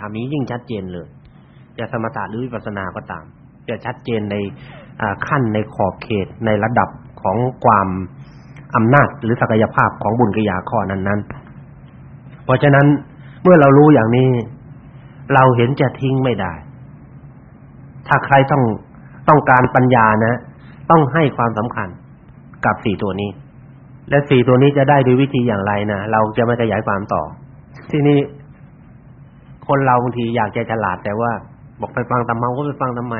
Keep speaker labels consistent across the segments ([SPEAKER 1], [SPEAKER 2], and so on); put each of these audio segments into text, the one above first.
[SPEAKER 1] ทำนี้ยิ่งชัดเจนเลยจะสมถะหรือวิปัสสนาก็ตามจะชัดเจนในขั้นในขอบเขตในระดับของความอำนาจหรือศักยภาพของบุญกิยาข้อนั้นๆ เพราะฉะนั้นเมื่อเรารู้อย่างนี้ เราเห็นจะทิ้งไม่ได้ ถ้าใครต้องต้องการปัญญานะ ต้องให้ความสำคัญกับสี่ตัวนี้ และสี่ตัวนี้จะได้ด้วยวิธีอย่างไรนะเราจะไม่ขยายความต่อ ที่นี้ คนเราบางทีอยากจะฉลาดแต่ว่า บอกไปฟังตามเมาก็ไปฟังทำไม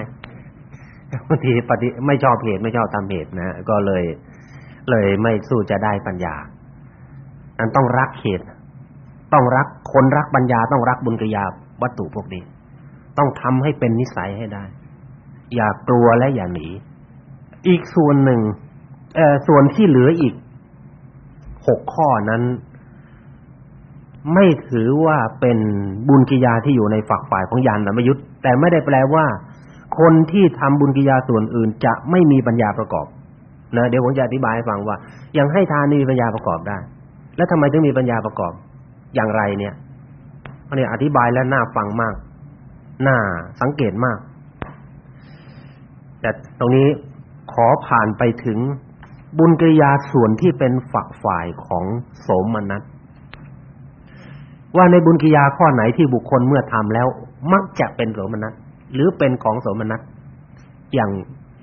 [SPEAKER 1] บางทีปฏิไม่ชอบเหตุไม่ชอบตามเหตุนะก็เลย เลยไม่สู้จะได้ปัญญาอันต้องรักเหตุ ต้องรักคนรักปัญญา ต้องรักบุญกิยาวัตถุพวกนี้ ต้องทำให้เป็นนิสัยให้ได้ อย่ากลัวและอย่าหนีอีกส่วนหนึ่งเอ่อส่วนที่เหลืออีกหกข้อนั้น ไม่ถือว่าเป็นบุญกิยาที่อยู่ในฝักฝ่ายของญาณธรรมยุทธ์แต่ไม่ได้แปลว่า คนที่ทำบุญกิยาส่วนอื่นจะไม่มีปัญญาประกอบนะเดี๋ยวผมจะอธิบายให้ฟังว่า ยังให้ทานมีปัญญาประกอบได้ แล้วทำไมถึงมีปัญญาประกอบ อย่างไรเนี่ยอันนี้อธิบายแล้วน่าฟังมากน่าสังเกตมาก แต่ตรงนี้ขอผ่านไปถึงบุญกิริยาส่วนที่เป็นฝักฝ่ายของโสมนัส ว่าในบุญกิริยาข้อไหนที่บุคคลเมื่อทำแล้ว มักจะเป็นโสมนัสหรือเป็นของโสมนัสอย่าง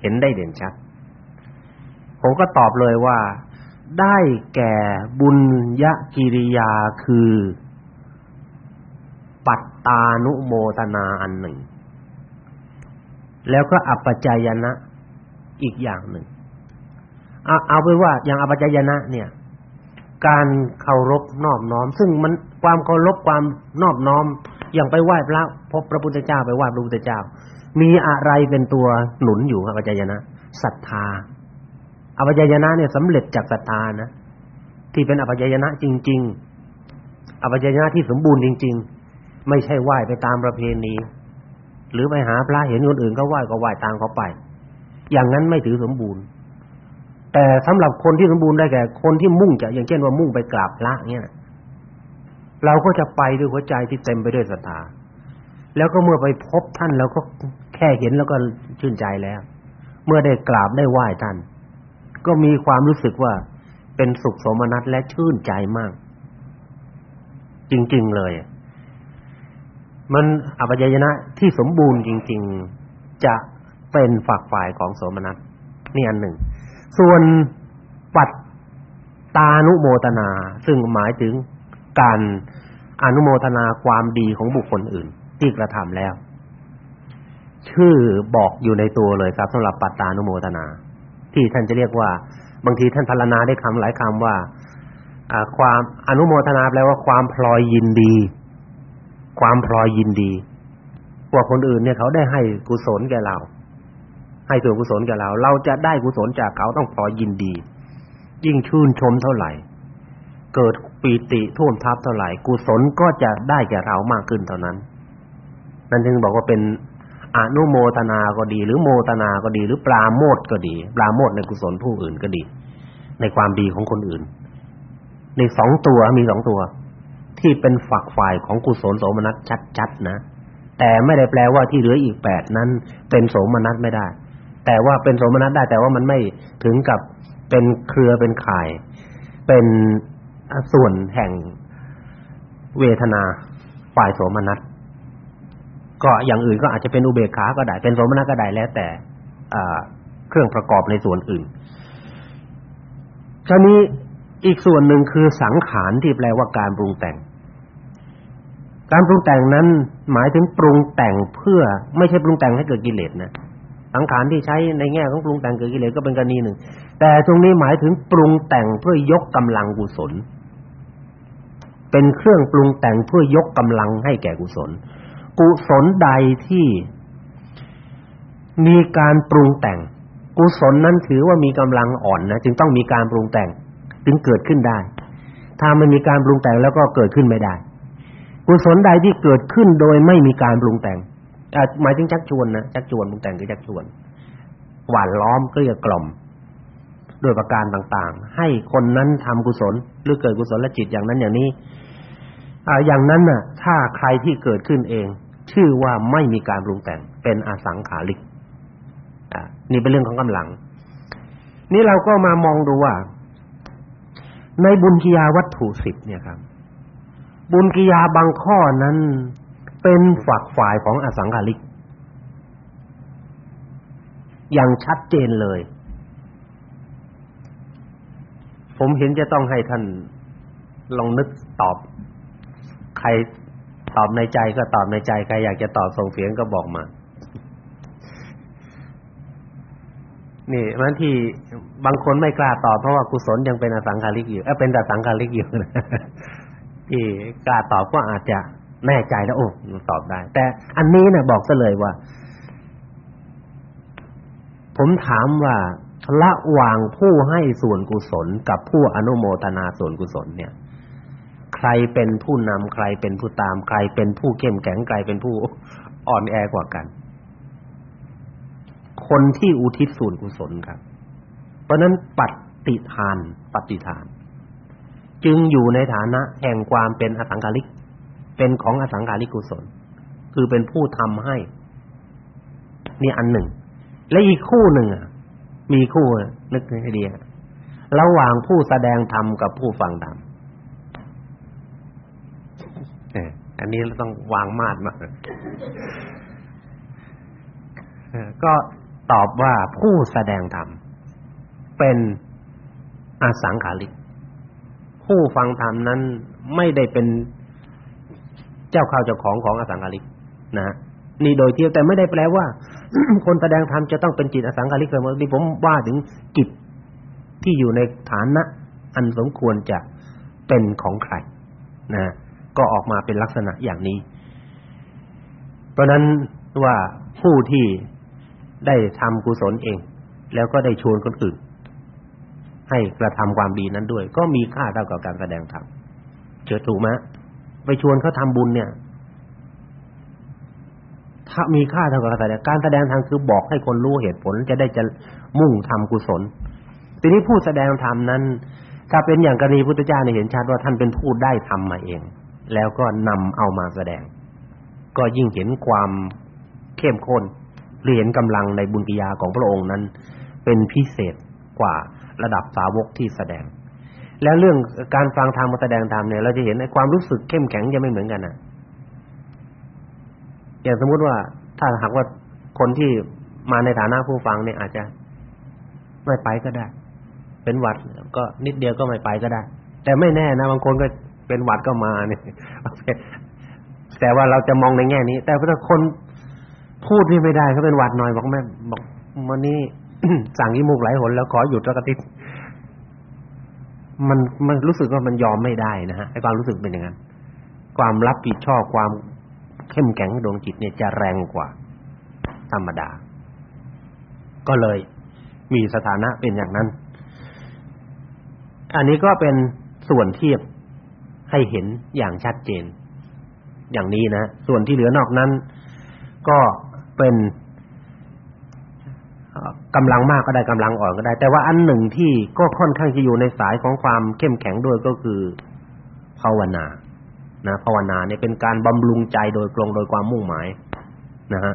[SPEAKER 1] เห็นได้เด่นชัด ผมก็ตอบเลยว่า ได้แก่บุญยกิริยาคือ ปัตตานุโมทนาอันหนึ่ง แล้วก็อัปปจายนะอีกอย่างหนึ่ง เอาเอาไปว่าอย่างอัปปจายนะเนี่ย การเคารพนอบน้อม ซึ่งมันความเคารพความนอบน้อมอย่างไปไหว้พระพบพระพุทธเจ้าไปไหว้พระพุทธเจ้า มีอะไรเป็นตัวหนุนอยู่อัปปจายนะศรัทธาอภัยญนะเนี่ยสำเร็จจากศรัทธานะที่เป็นอภัยญนะจริง ๆอภัยญนะที่สมบูรณ์จริง ๆ ไม่ใช่ไหว้ไปตามประเพณี หรือไปหาพระเห็นคนอื่นก็ไหว้ก็ไหว้ตามเขาไป อย่างนั้นไม่ถือสมบูรณ์ แต่สำหรับคนที่สมบูรณ์ได้แก่คนที่มุ่งจะอย่างเช่นว่ามุ่งไปกราบพระเนี่ยเราก็จะไปด้วยหัวใจที่เต็มไปด้วยศรัทธาแล้วก็เมื่อไปพบท่านเราก็แค่เห็นแล้วก็ชื่นใจแล้ว เมื่อได้กราบได้ไหว้ท่าน ก็มีความรู้สึกว่าเป็นสุขสมนัตและชื่นใจมาก จริง ๆ เลย มันอภิญญนะที่สมบูรณ์จริง ๆ จะเป็นฝักฝ่ายของโสมนัสนี่อันหนึ่ง ส่วนปัตตานุโมทนา ซึ่งหมายถึงการอนุโมทนาความดีของบุคคลอื่น ที่กระทำแล้ว ชื่อบอกอยู่ในตัวเลยครับสำหรับปัตตานุโมทนา ที่ท่านจะเรียกว่า บางทีท่านพรรณนาได้คำหลายคำว่าอ่าความอนุโมทนาแปลว่าความพลอยยินดี ความพลอยยินดีกว่าคนอื่นเนี่ยเขาได้ให้กุศลแก่เรา ให้ส่วนกุศลแก่เรา เราจะได้กุศลจากเขาต้องพอยยินดี ยิ่งชื่นชมเท่าไหร่ เกิดปีติท่วมทับเท่าไหร่กุศลก็จะได้แก่เรามากขึ้นเท่านั้น นั่นจึงบอกว่าเป็นอนุโมทนาก็ดี หรือโมทนาก็ดี หรือปราโมทก็ดี ปราโมทในกุศลผู้อื่นก็ดี ในความดีของคนอื่น ในสองตัวมีสองตัว ที่เป็นฝักฝ่ายของกุศลโสมนัสชัดๆนะแต่ไม่ได้แปลว่าที่เหลืออีกแปดนั้น เป็นโสมนัสไม่ได้ แต่ว่าเป็นโสมนัสได้แต่ว่ามันไม่ถึงกับเป็นเครือเป็นข่าย เป็นส่วนแห่งเวทนาฝ่ายโสมนัสก็อย่างอื่นก็อาจจะเป็นอุเบกขาก็ได้ เป็นโสมนัสก็ได้แล้วแต่เครื่องประกอบในส่วนอื่นทีนี้อีกส่วนหนึ่งคือสังขารที่แปลว่าการปรุงแต่ง การปรุงแต่งนั้นหมายถึงปรุงแต่งเพื่อไม่ใช่ปรุงแต่งให้เกิดกิเลสนะ สังขารที่ใช้ในแง่ของปรุงแต่งเกิดกิเลสก็เป็นกรณีหนึ่ง แต่ตรงนี้หมายถึงปรุงแต่งเพื่อยกกำลังกุศล เป็นเครื่องปรุงแต่งเพื่อยกกำลังให้แก่กุศล กุศลใดที่มีการปรุงแต่ง กุศลนั้นถือว่ามีกำลังอ่อนนะจึงต้องมีการปรุงแต่งจึงเกิดขึ้นได้ ถ้าไม่มีการปรุงแต่งแล้วก็เกิดขึ้นไม่ได้ กุศลใดที่เกิดขึ้นโดยไม่มีการปรุงแต่ง หมายถึงชักชวนนะชักชวนปรุงแต่งคือชักชวน หวานล้อมเกลี้ยกล่อมด้วยประการต่างๆ ให้คนนั้นทำกุศล หรือเกิดกุศลและจิตอย่างนั้นอย่างนี้อ่าอย่างนั้นน่ะ ถ้าใครที่เกิดขึ้นเอง ชื่อว่าไม่มีการปรุงแต่งเป็นอสังขาริกอ่านี่เป็นเรื่องของกำลัง นี่เราก็มามองดูว่า ในบุญกิยาวัตถุสิบเนี่ยครับ บุญกิยาบางข้อนั้น เป็นฝักฝ่ายของอสังขาริก อย่างชัดเจนเลย ผมเห็นจะต้องให้ท่านลองนึกตอบ ใครตอบในใจก็ตอบในใจ ใครอยากจะตอบส่งเสียงก็บอกมา นี่บางทีบางคนไม่กล้าตอบเพราะว่ากุศลยังเป็นอสังขาริกอยู่เออเป็นแต่สังขาริกอยู่นะที่กล้าตอบก็อาจจะ แน่ใจแล้วโอ้ตอบได้ แต่อันนี้นี่ยบอกซะเลยว่า ผมถามว่าระหว่างผู้ให้ส่วนกุศลกับผู้อนุโมทนาส่วนกุศลเนี่ย ใครเป็นผู้นำใครเป็นผู้ตาม ใครเป็นผู้เข้มแข็งใครเป็นผู้อ่อนแอกว่ากัน คนที่อุทิศส่วนกุศลครับ เพราะนั้นปฏิทาน ปฏิทาน จึงอยู่ในฐานะแห่งความเป็นอสังขาริก เป็นของอสังขาริกุศล คือเป็นผู้ทำให้ นี่อันหนึ่ง และอีกคู่หนึ่งอะ มีคู่นึกให้ดีระหว่างผู้แสดงธรรมกับผู้ฟังธรรมอันนี้เราต้องวางมาดมาก็ตอบว่าผู้แสดงธรรมเป็นอสังขาริก ผู้ฟังธรรมนั้นไม่ได้เป็น เจ้าข้าวเจ้าของของอสังขาริกนะ นี่โดยเที่ยวแต่ไม่ได้แปลว่า คนแสดงธรรมจะต้องเป็นจิตอสังขาริกเสมอนี่ผมว่าถึงกิจที่อยู่ในฐานะอันสมควรจะเป็นของใครนะก็ออกมาเป็นลักษณะอย่างนี้ เพราะนั้นว่าผู้ที่ได้ทำกุศลเอง แล้วก็ได้ชวนคนอื่น ให้กระทำความดีนั้นด้วย ก็มีค่าเท่ากับการแสดงธรรมเจอถูกไหม ไปชวนเขาทำบุญเนี่ย ถ้ามีค่าเท่ากับการแสดงการแสดงธรรมคือบอกให้คนรู้เหตุผลจะได้จะมุ่งทำกุศล ทีนี้ผู้แสดงธรรมนั้น ถ้าเป็นอย่างกรณีพุทธเจ้าเนี่ยเห็นชัดว่าท่านเป็นผู้ได้ทำมาเอง แล้วก็นำเอามาแสดง ก็ยิ่งเห็นความเข้มข้นเรียนกำลังในบุญกิยาของพระองค์นั้น เป็นพิเศษกว่าระดับสาวกที่แสดง แล้วเรื่องการฟังธรรมมาแสดงธรรมเนี่ยเราจะเห็นในความรู้สึกเข้มแข็งจะไม่เหมือนกันน่ะอย่างสมมุติว่าถ้าหากว่าคนที่มาในฐานะผู้ฟังเนี่ยอาจจะไม่ไปก็ได้ เป็นหวัดก็นิดเดียวก็ไม่ไปก็ได้ แต่ไม่แน่นะบางคนก็เป็นหวัดก็มาเนี่ยแต่ว่าเราจะมองในแง่นี้ แต่ถ้าคนพูดนี่ไม่ได้เขาเป็นหวัดหน่อยบอกแม่บอกวันนี้สั่งยี่มูกไหลหนแล้วขอหยุดสักอาทิตย์ มันมันรู้สึกว่ามันยอมไม่ได้นะฮะไอ้ความรู้สึกเป็นอย่างนั้นความรับผิดชอบความเข้มแข็งดวงจิตเนี่ยจะแรงกว่าธรรมดา ก็เลยมีสถานะเป็นอย่างนั้น อันนี้ก็เป็นส่วนเทียบให้เห็นอย่างชัดเจน อย่างนี้นะ ส่วนที่เหลือนอกนั้น ก็เป็น กำลังมากก็ได้กำลังอ่อนก็ได้ แต่ว่าอันหนึ่งที่ก็ค่อนข้างจะอยู่ในสายของความเข้มแข็งด้วยก็คือภาวนานะภาวนาเนี่ยเป็นการบำรุงใจโดยตรงโดยความมุ่งหมายนะฮะ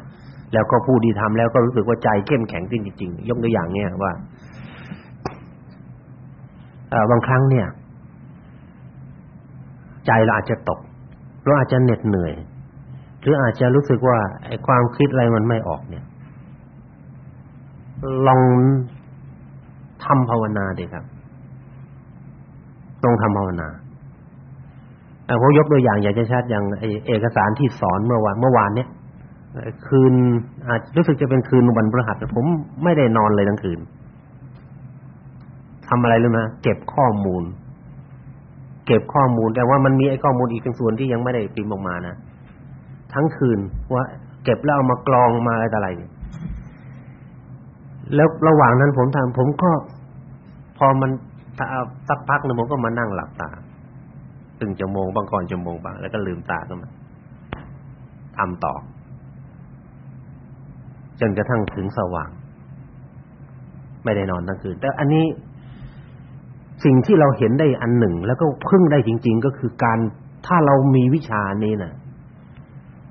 [SPEAKER 1] แล้วก็ผู้ที่ทำแล้วก็รู้สึกว่าใจเข้มแข็งจริงๆยกตัวอย่างเนี่ยว่าเอ่อบางครั้งเนี่ย ใจเราอาจจะตกเราอาจจะเหน็ดเหนื่อย หรืออาจจะรู้สึกว่าไอ้ความคิดอะไรมันไม่ออกเนี่ย ลองทำภาวนาดิครับต้องทำภาวนาแต่ผมยกตัวอย่างอย่างชัดอย่างเอกสารที่สอนเมื่อวานเมื่อวานเนี้ยคืนอาจรู้สึกจะเป็นคืนวันพฤหัสผมไม่ได้นอนเลยทั้งคืนทำอะไรรู้ไหมเก็บข้อมูล เก็บข้อมูลแต่ว่ามันมีไอ้ข้อมูลอีกเป็นส่วนที่ยังไม่ได้พิมพ์ออกมานะทั้งคืนว่าเก็บแล้วเอามากรองมาอะไรต่ออะไร แล้วระหว่างนั้นผมทำผมก็ พอมันสักพักนึงผมก็มานั่งหลับตาึ่งชั่วโมงบางก่อนชั่วโมงบางแล้วก็ลืมตาขึ้นมาทำต่อ จนกระทั่งถึงสว่าง ไม่ได้นอนทั้งคืนแต่อันนี้สิ่งที่เราเห็นได้อันหนึ่ง แล้วก็พึ่งได้จริง ๆ ก็คือการถ้าเรามีวิชานี้น่ะ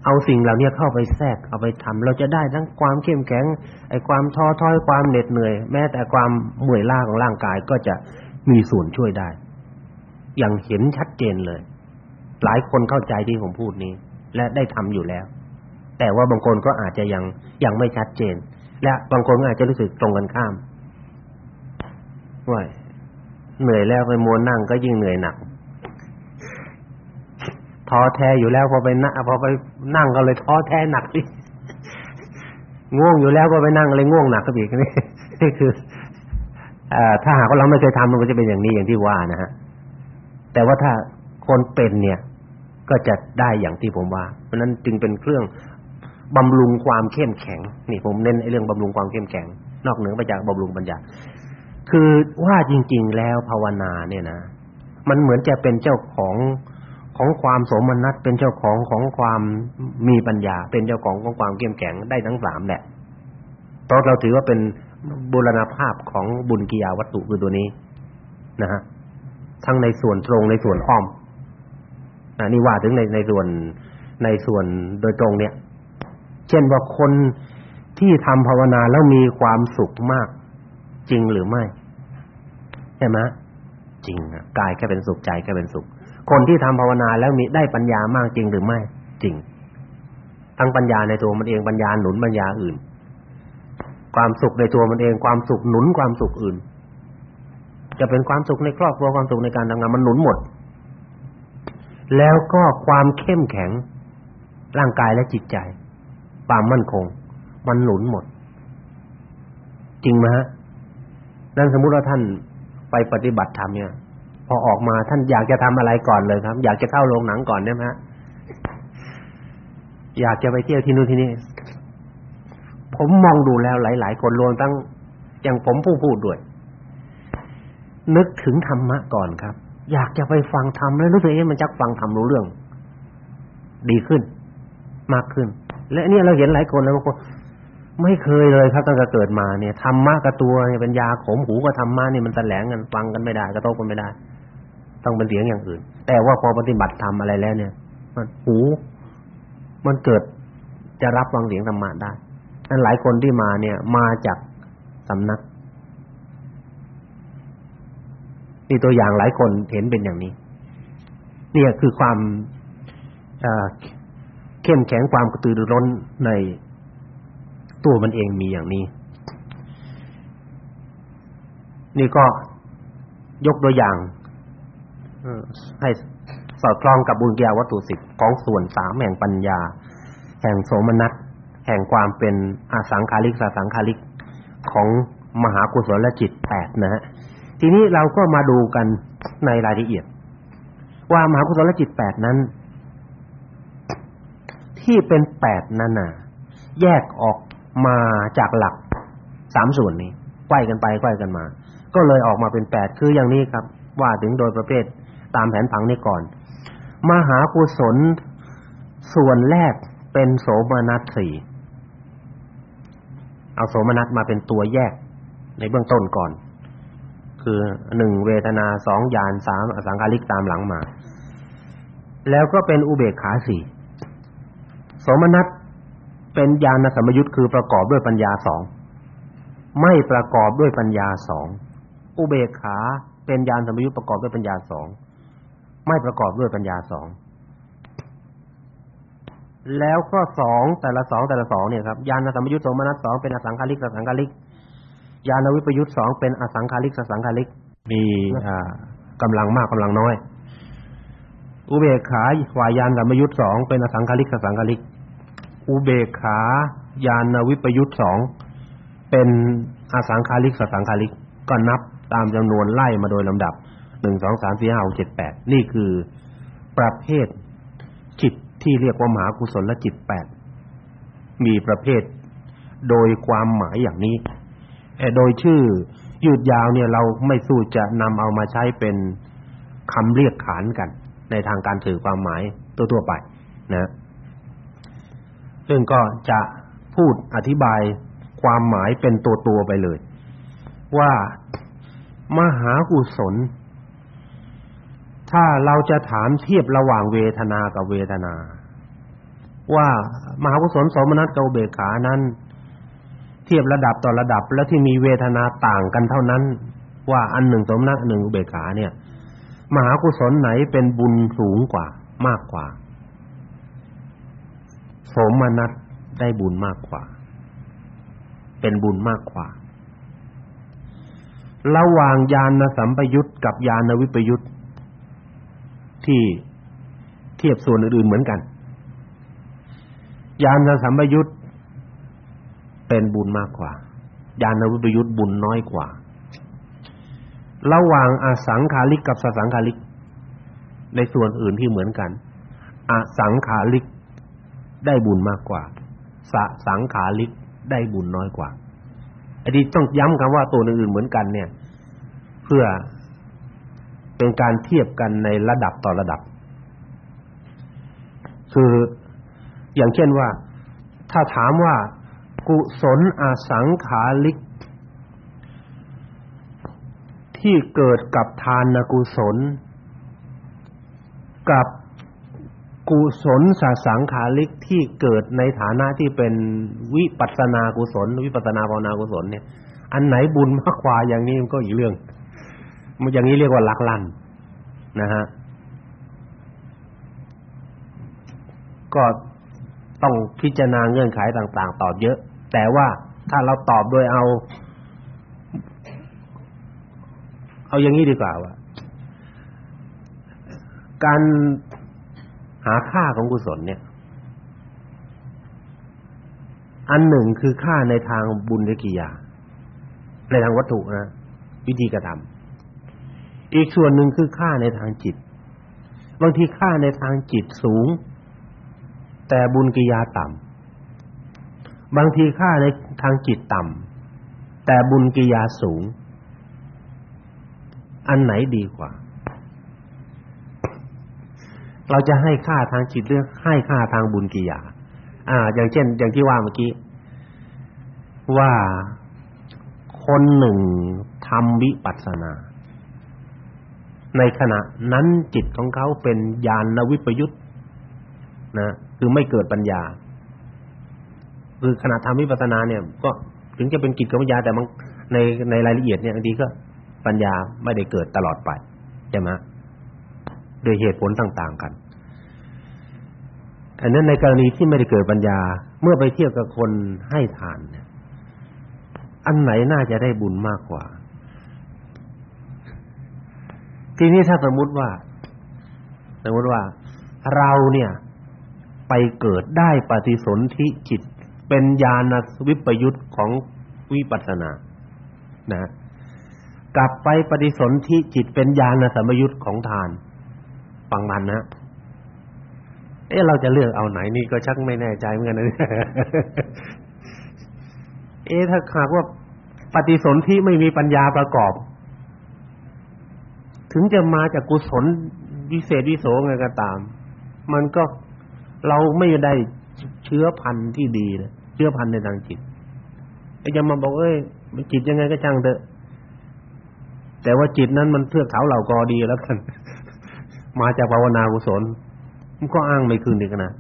[SPEAKER 1] เอาสิ่งเหล่านี้เข้าไปแทรกเอาไปทำเราจะได้ทั้งความเข้มแข็งไอ้ความท้อถอยความเหน็ดเหนื่อย แม้แต่ความเมื่อยล้าของร่างกายก็จะมีส่วนช่วยได้ อย่างเห็นชัดเจนเลย หลายคนเข้าใจที่ผมพูดนี้ และได้ทำอยู่แล้ว แต่ว่าบางคนก็อาจจะยังยังไม่ชัดเจน และบางคนอาจจะรู้สึกตรงกันข้ามว่าเหนื่อยแล้วไปมัวนั่งก็ยิ่งเหนื่อยหนัก ท้อแท้อยู่แล้วพอไปนั่งพอไปนั่งก็เลยท้อแท้หนักอีกง่วงอยู่แล้วก็ไปนั่งเลยง่วงหนักก็อีกนี่นี่คืออ่อถ้าหากว่าเราไม่เคยทำมันก็จะเป็นอย่างนี้อย่างที่ว่านะฮะแต่ว่าถ้าคนเป็นเนี่ย ก็จะได้อย่างที่ผมว่า เพราะนั้นจึงเป็นเครื่องบำรุงความเข้มแข็ง นี่ผมเน้นไอ้เรื่องบำรุงความเข้มแข็ง นอกเหนือไปจากบำรุงปัญญาคือว่าจริง ๆ แล้วภาวนาเนี่ยนะมันเหมือนจะเป็นเจ้าของ ของความสมนัตเป็นเจ้าของของความมีปัญญา เป็นเจ้าของของความเข้มแข็งได้ทั้งสามแหละเพราะเราถือว่าเป็นบูรณภาพของบุญกิยาวัตถุคือตัวนี้นะฮะทั้งในส่วนตรงในส่วนอ้อมอ่านี่ว่าถึงในในส่วนในส่วนโดยตรงเนี่ย เช่นว่าคนที่ทำภาวนาแล้วมีความสุขมาก จริงหรือไม่ใช่ไหมจริงอะกายแค่เป็นสุขใจแค่เป็นสุข คนที่ทำภาวนาแล้วมีได้ปัญญามากจริงหรือไม่ จริง ทั้งปัญญาในตัวมันเองปัญญาหนุนปัญญาอื่น ความสุขในตัวมันเองความสุขหนุนความสุขอื่น จะเป็นความสุขในครอบครัวความสุขในการทำงานมันหนุนหมด แล้วก็ความเข้มแข็ง ร่างกายและจิตใจ ความมั่นคง มันหนุนหมด จริงไหมฮะนั่นสมมุติว่าท่านไปปฏิบัติธรรมเนี่ย อออกมา ท่านอยากจะทำอะไรก่อนเลยครับ อยากจะเข้าโรงหนังก่อนได้ไหมฮะอยากจะไปเที่ยวที่นู่นที่นี่ผมมองดูแล้วหลาย ๆ คนรวมทั้งอย่างผมผู้พูดด้วย นึกถึงธรรมะก่อนครับ อยากจะไปฟังธรรมแล้วรู้สึกเอ๊ะมันจักฟังธรรมรู้เรื่อง ดีขึ้น มากขึ้น และเนี่ยเราเห็นหลายคนแล้วบางคนไม่เคยเลยครับตั้งแต่เกิดมาเนี่ยธรรมะกับตัวเนี่ยเป็นยาขมหูกับธรรมะเนี่ยมันแสลงกันฟังกันไม่ได้กระทบกันไม่ได้ ต้องเป็นเสียงอย่างอื่น แต่ว่าพอปฏิบัติธรรมอะไรแล้วเนี่ย มันหูมันเกิดจะรับฟังเสียงธรรมะได้นั้นหลายคนที่มาเนี่ย มาจากสำนักมีตัวอย่างหลายคนเห็นเป็นอย่างนี้เนี่ยคือความเข้มแข็งความกระตือรือร้นในตัวมันเองมีอย่างนี้ นี่ก็ยกตัวอย่าง ให้สอดคล้องกับบุญญาวัตถุสิบของส่วนสามแห่งปัญญา แห่งโสมนัสแห่งความเป็นอสังขาริกสสังขาริกของมหากุศลจิตแปดนะฮะทีนี้เราก็มาดูกันในรายละเอียด ว่ามหากุศลจิตแปดนั้น ที่เป็นแปดนั้นน่ะแยกออกมาจากหลักสามส่วนนี้ไขว้กันไปไขว้กันมา ก็เลยออกมาเป็นแปดคืออย่างนี้ครับ ว่าถึงโดยประเภท ตามแผนผังนี้ก่อน มหากุศลส่วนแรกเป็นโสมนัสสี่เอาโสมนัสมาเป็นตัวแยกในเบื้องต้นก่อน คือหนึ่งเวทนาสองญาณสามอสังขาริกตามหลังมา แล้วก็เป็นอุเบกขาสี่โสมนัสเป็นญาณสัมยุตคือประกอบด้วยปัญญาสองไม่ประกอบด้วยปัญญาสองอุเบกขาเป็นญาณสัมยุตประกอบด้วยปัญญาสอง ไม่ประกอบด้วยปัญญาสองแล้วก็สองแต่ละสองแต่ละสองเนี่ยครับญาณสัมยุตโสมนัสสองเป็นอสังขาริกสังขาริกญาณวิปยุตสองเป็นอสังขาริกสังขาริกมีอ่ากำลังมากกำลังน้อย อุเบกขาวายานสัมยุตสองเป็นอสังขาริกสังขาริก อุเบกขาญาณวิปยุตสองเป็นอสังขาริกสังขาริกก็นับตามจำนวนไล่มาโดยลำดับ หนึ่งสองสามสี่ห้าหกเจ็ดแปดนี่คือประเภทจิตที่เรียกว่ามหากุศลจิตแปดมีประเภทโดยความหมายอย่างนี้โดยชื่อยืดยาวเนี่ยเราไม่สู้จะนำเอามาใช้เป็นคำเรียกขานกัน ในทางการถือความหมายตัวๆไปนะซึ่งก็จะพูดอธิบายความหมายเป็นตัวๆไปเลย ว่ามหากุศล ถ้าเราจะถามเทียบระหว่างเวทนากับเวทนา ว่ามหากุศลสมนัตกับเบกขานั้น เทียบระดับต่อระดับแล้วที่มีเวทนาต่างกันเท่านั้น ว่าอันหนึ่งสมนัตอันหนึ่งอุเบกขาเนี่ย มหากุศลไหนเป็นบุญสูงกว่ามากกว่าสมนัตได้บุญมากกว่า เป็นบุญมากกว่า ระหว่างญาณสัมปยุตกับญาณวิปยุต ที่เทียบส่วนอื่นๆเหมือนกัน ญาณสัมปยุตเป็นบุญมากกว่า ญาณวิปยุตบุญน้อยกว่า ระหว่างอสังขาริกกับสสังขาริก ในส่วนอื่นที่เหมือนกัน อสังขาริกได้บุญมากกว่าสสังขาริกได้บุญน้อยกว่าอันนี้ต้องย้ำคำว่าตัวอื่นๆเหมือนกันเนี่ย เพื่อ เป็นการเทียบกันในระดับต่อระดับ คืออย่างเช่นว่า ถ้าถามว่า กุศลอสังขาริก ที่เกิดกับทานกุศล กับกุศลสสังขาริกที่เกิดในฐานะที่เป็นวิปัสสนากุศล วิปัสสนาภาวนากุศลเนี่ย อันไหนบุญมากกว่าอย่างนี้มันก็อีกเรื่อง อย่างนี้เรียกว่าลักลั่นนะฮะก็ต้องพิจารณาเงื่อนไขต่าง ๆ ตอบเยอะ แต่ว่าถ้าเราตอบโดยเอา เอาอย่างนี้ดีกว่าว่า การหาค่าของกุศลเนี่ย อันหนึ่งคือค่าในทางบุญกิยา ในทางวัตถุนะวิธีกระทำ อีกส่วนหนึ่งคือค่าในทางจิต บางทีค่าในทางจิตสูง แต่บุญกิยาต่ำบางทีค่าในทางจิตต่ำแต่บุญกิยาสูง อันไหนดีกว่า เราจะให้ค่าทางจิตหรือให้ค่าทางบุญกิยา อ่า อย่างเช่น อย่างที่ว่าเมื่อกี้ ว่าคนหนึ่งทำวิปัสสนา ในขณะนั้นจิตของเขาเป็นญาณวิปยุตนะคือไม่เกิดปัญญา คือขณะทำวิปัสสนาเนี่ย ก็ถึงจะเป็นกิจกับปัญญาแต่มันในในรายละเอียดเนี่ยบางทีก็ปัญญาไม่ได้เกิดตลอดไปใช่ไหมโดยเหตุผลต่างๆกันอันนั้นในกรณีที่ไม่ได้เกิดปัญญา เมื่อไปเทียบกับคนให้ทานเนี่ยอันไหนน่าจะได้บุญมากกว่า ทีนี้ถ้าสมมุติว่า สมมุติว่าเราเนี่ย ไปเกิดได้ปฏิสนธิจิต เป็นญาณวิปยุตของวิปัสสนา นะ กลับไปปฏิสนธิจิตเป็นญาณสัมยุตของทานฟังมันนะเอ๊ะเราจะเลือกเอาไหนนี่ก็ชักไม่แน่ใจเหมือนกันนะเอ๊ะถ้าหากว่าปฏิสนธิไม่มีปัญญาประกอบ ถึงจะมาจากกุศลวิเศษวิโสไงก็ตาม มันก็เราไม่ได้เชื้อพันธุ์ที่ดีนะเชื้อพันธุ์ในทางจิตไอ้จะมาบอกเอ้ยมันจิตยังไงก็ช่างเถอะ แต่ว่าจิตนั้นมันเทือกเขาเหล่ากอดีแล้วกัน มาจากภาวนากุศลมันก็อ้างไม่คืนอีกนะ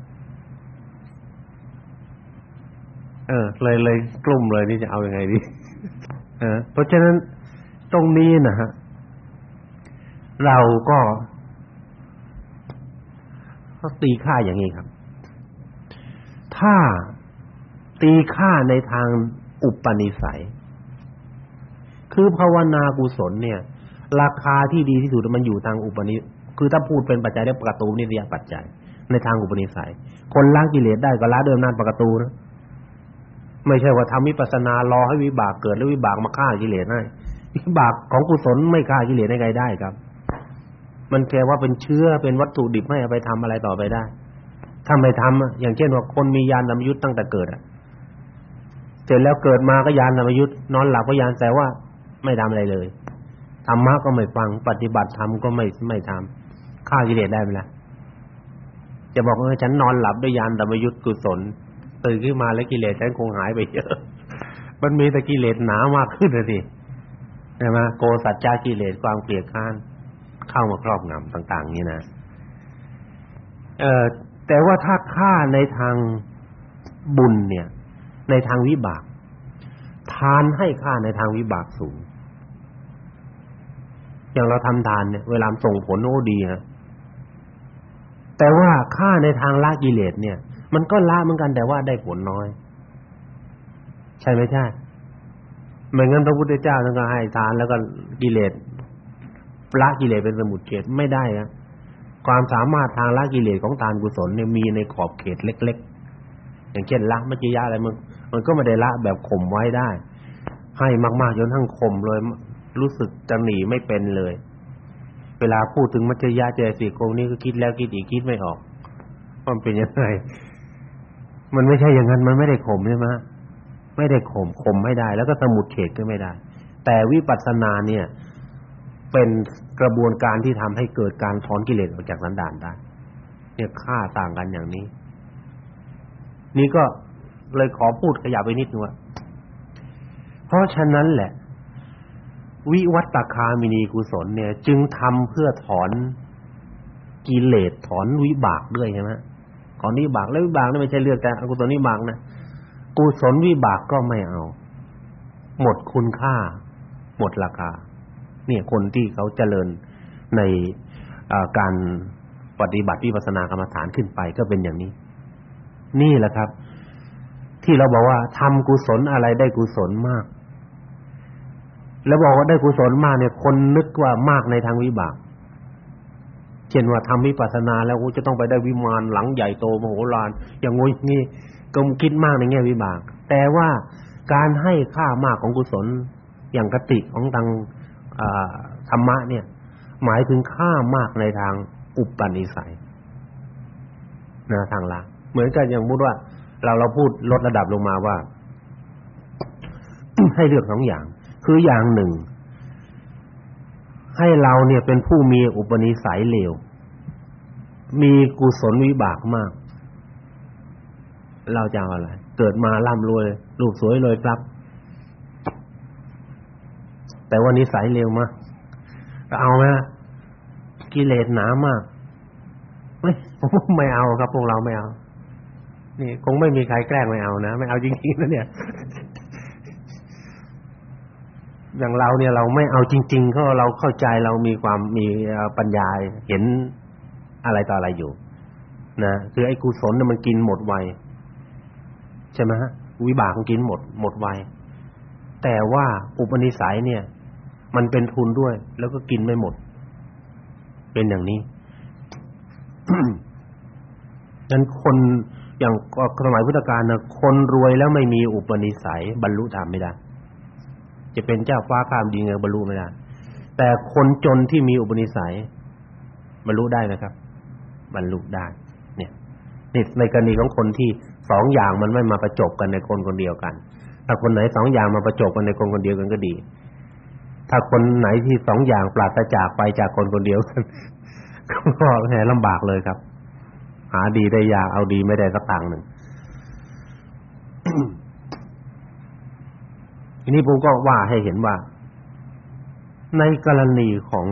[SPEAKER 1] เออ เลยเลยกลุ่มเลยนี่จะเอาอยัางไงดี เออเพราะฉะนั้นตรงนี้นะฮะ เราก็ตีค่าอย่างนี้ครับ ถ้าตีค่าในทางอุปนิสัย คือภาวนากุศลเนี่ย ราคาที่ดีที่สุดมันอยู่ทางอุปนิคือถ้าพูดเป็นปัจจัยได้ประตูนิสยปัจจัย ในทางอุปนิสัย คนล้างกิเลสได้ก็ละเดิมนานประตูนะไม่ใช่ว่าทำวิปัสสนารอให้วิบากเกิดแล้ววิบากมาฆ่ากิเลสให้วิบากของกุศลไม่ฆ่ากิเลสได้ไงได้ครับ มันแค่ว่าเป็นเชื้อเป็นวัตถุดิบให้เอาไปทำอะไรต่อไปได้ถ้าไม่ทำอย่างเช่นว่าคนมียานธรรมยุทธ์ตั้งแต่เกิดอะเสร็จแล้วเกิดมาก็ยานธรรมยุทธ์นอนหลับก็ยานแต่ว่าไม่ทำอะไรเลยธรรมะก็ไม่ฟัง ปฏิบัติธรรมก็ไม่ไม่ทำฆ่ากิเลสได้ไหมล่ะจะบอกว่าฉันนอนหลับด้วยยานธรรมยุทธกุศลตื่นขึ้นมาแล้วกิเลสฉันคงหายไปเยอะมันมีแต่กิเลสหนามากขึ้นเลยสิใช่ไหมโกสัจจากิเลสความเกลียดข้าน เข้ามาครอบงำต่างๆนี้นะเอ่อแต่ว่าถ้าฆ่าในทางบุญเนี่ย ในทางวิบาก ทานให้ค่าในทางวิบากสูง อย่างเราทำทานเนี่ย เวลาส่งผลโอ้ดีฮะแต่ว่าค่าในทางละกิเลสเนี่ย มันก็ละเหมือนกันแต่ว่าได้ผลน้อย ใช่ไหมใช่เหมือนกันพระพุทธเจ้าท่านก็ให้ทานแล้วก็กิเลส ละกิเลสเป็นสมุทเฉดไม่ได้นะความสามารถทางละกิเลสของทานกุศลเนี่ยมีในขอบเขตเล็ก ๆ อย่างเช่นละมัจจยะอะไรมันมันก็ไม่ได้ละแบบข่มไว้ได้ ให้มากๆจนทั้งข่มเลยรู้สึกจะหนีไม่เป็นเลย เวลาพูดถึงมัจจยะเจสิกนี้ก็คิดแล้วคิดอีกคิดไม่ออกมันเป็นยังไงมันไม่ใช่อย่างนั้นมันไม่ได้ข่มใช่ไหมไม่ได้ข่มข่มไม่ได้ แล้วก็สมุดเฉดก็ไม่ได้ แต่วิปัสสนาเนี่ย เป็นกระบวนการที่ทำให้เกิดการถอนกิเลสออกจากสันดานได้เนี่ยค่าต่างกันอย่างนี้ นี่ก็เลยขอพูดขยับไปนิดนึงว่าเพราะฉะนั้นแหละ วิวัตตคามินีกุศลเนี่ย จึงทำเพื่อถอนกิเลสถอนวิบากด้วยใช่ไหมถอนวิบากแล้ววิบากนี่ไม่ใช่เลือกแต่อกุศลวิบากนะกุศลวิบากก็ไม่เอา หมดคุณค่า หมดราคา เนี่ยคนที่เขาเจริญในการปฏิบัติวิปัสสนากรรมฐานขึ้นไปก็เป็นอย่างนี้ นี่แหละครับ ที่เราบอกว่าทำกุศลอะไรได้กุศลมาก แล้วบอกว่าได้กุศลมากเนี่ย คนนึกว่ามากในทางวิบากเช่นว่าทำวิปัสสนาแล้วกูจะต้องไปได้วิมานหลังใหญ่โตมโหฬารอย่างงู้นี่ก็คิดมากในแง่วิบาก แต่ว่าการให้ค่ามากของกุศลอย่างกติของทาง ธรรมะเนี่ย หมายถึงค่ามากในทางอุปนิสัยนะทางละเหมือนกันอย่างพูดว่า เราเราพูดลดระดับลงมาว่า ให้เลือกสองอย่าง คืออย่างหนึ่ง ให้เราเนี่ยเป็นผู้มีอุปนิสัยเลวมีกุศลวิบากมาก เราจะเอาอะไร เกิดมาร่ำรวยรูปสวยเลยครับ แต่ว่านิสัยเร็วมากเอาไหมกิเลสหนามากไม่ไม่เอาครับพวกเราไม่เอา นี่ คงไม่มีใครแกล้งไม่เอานะไม่เอาจริงๆนะเนี่ย อย่างเราเนี่ยเราไม่เอาจริงๆเพราะเราเข้าใจเรามีความมีปัญญาเห็นอะไรต่ออะไรอยู่ นะคือไอ้กุศลเนี่ยมันกินหมดไวใช่ไหมฮะวิบากกินหมดหมดไวแต่ว่าอุปนิสัยเนี่ย มันเป็นทุนด้วย แล้วก็กินไม่หมด เป็นอย่างนี้นั้นคนอย่างสมัยพุทธกาลนะคนรวยแล้วไม่มีอุปนิสัย บรรลุธรรมไม่ได้ จะเป็นเจ้าฟ้าข้ามดินเงบรรลุไม่ได้ แต่คนจนที่มีอุปนิสัย บรรลุได้นะครับ บรรลุได้ เนี่ยนี่ในกรณีของคนที่สองอย่างมันไม่มาประจบกันในคนคนเดียวกัน ถ้าคนไหนสองอย่างมาประจบกันในคนคนเดียวกันก็ดี ถ้าคนไหนที่สองอย่างปราศจากไปจากคนคนเดียวกันก็แหมลำบากเลยครับ หาดีได้ยากเอาดีไม่ได้สักทางหนึ่งทีนี้ผมก็ว่าให้เห็นว่า ในกรณีของ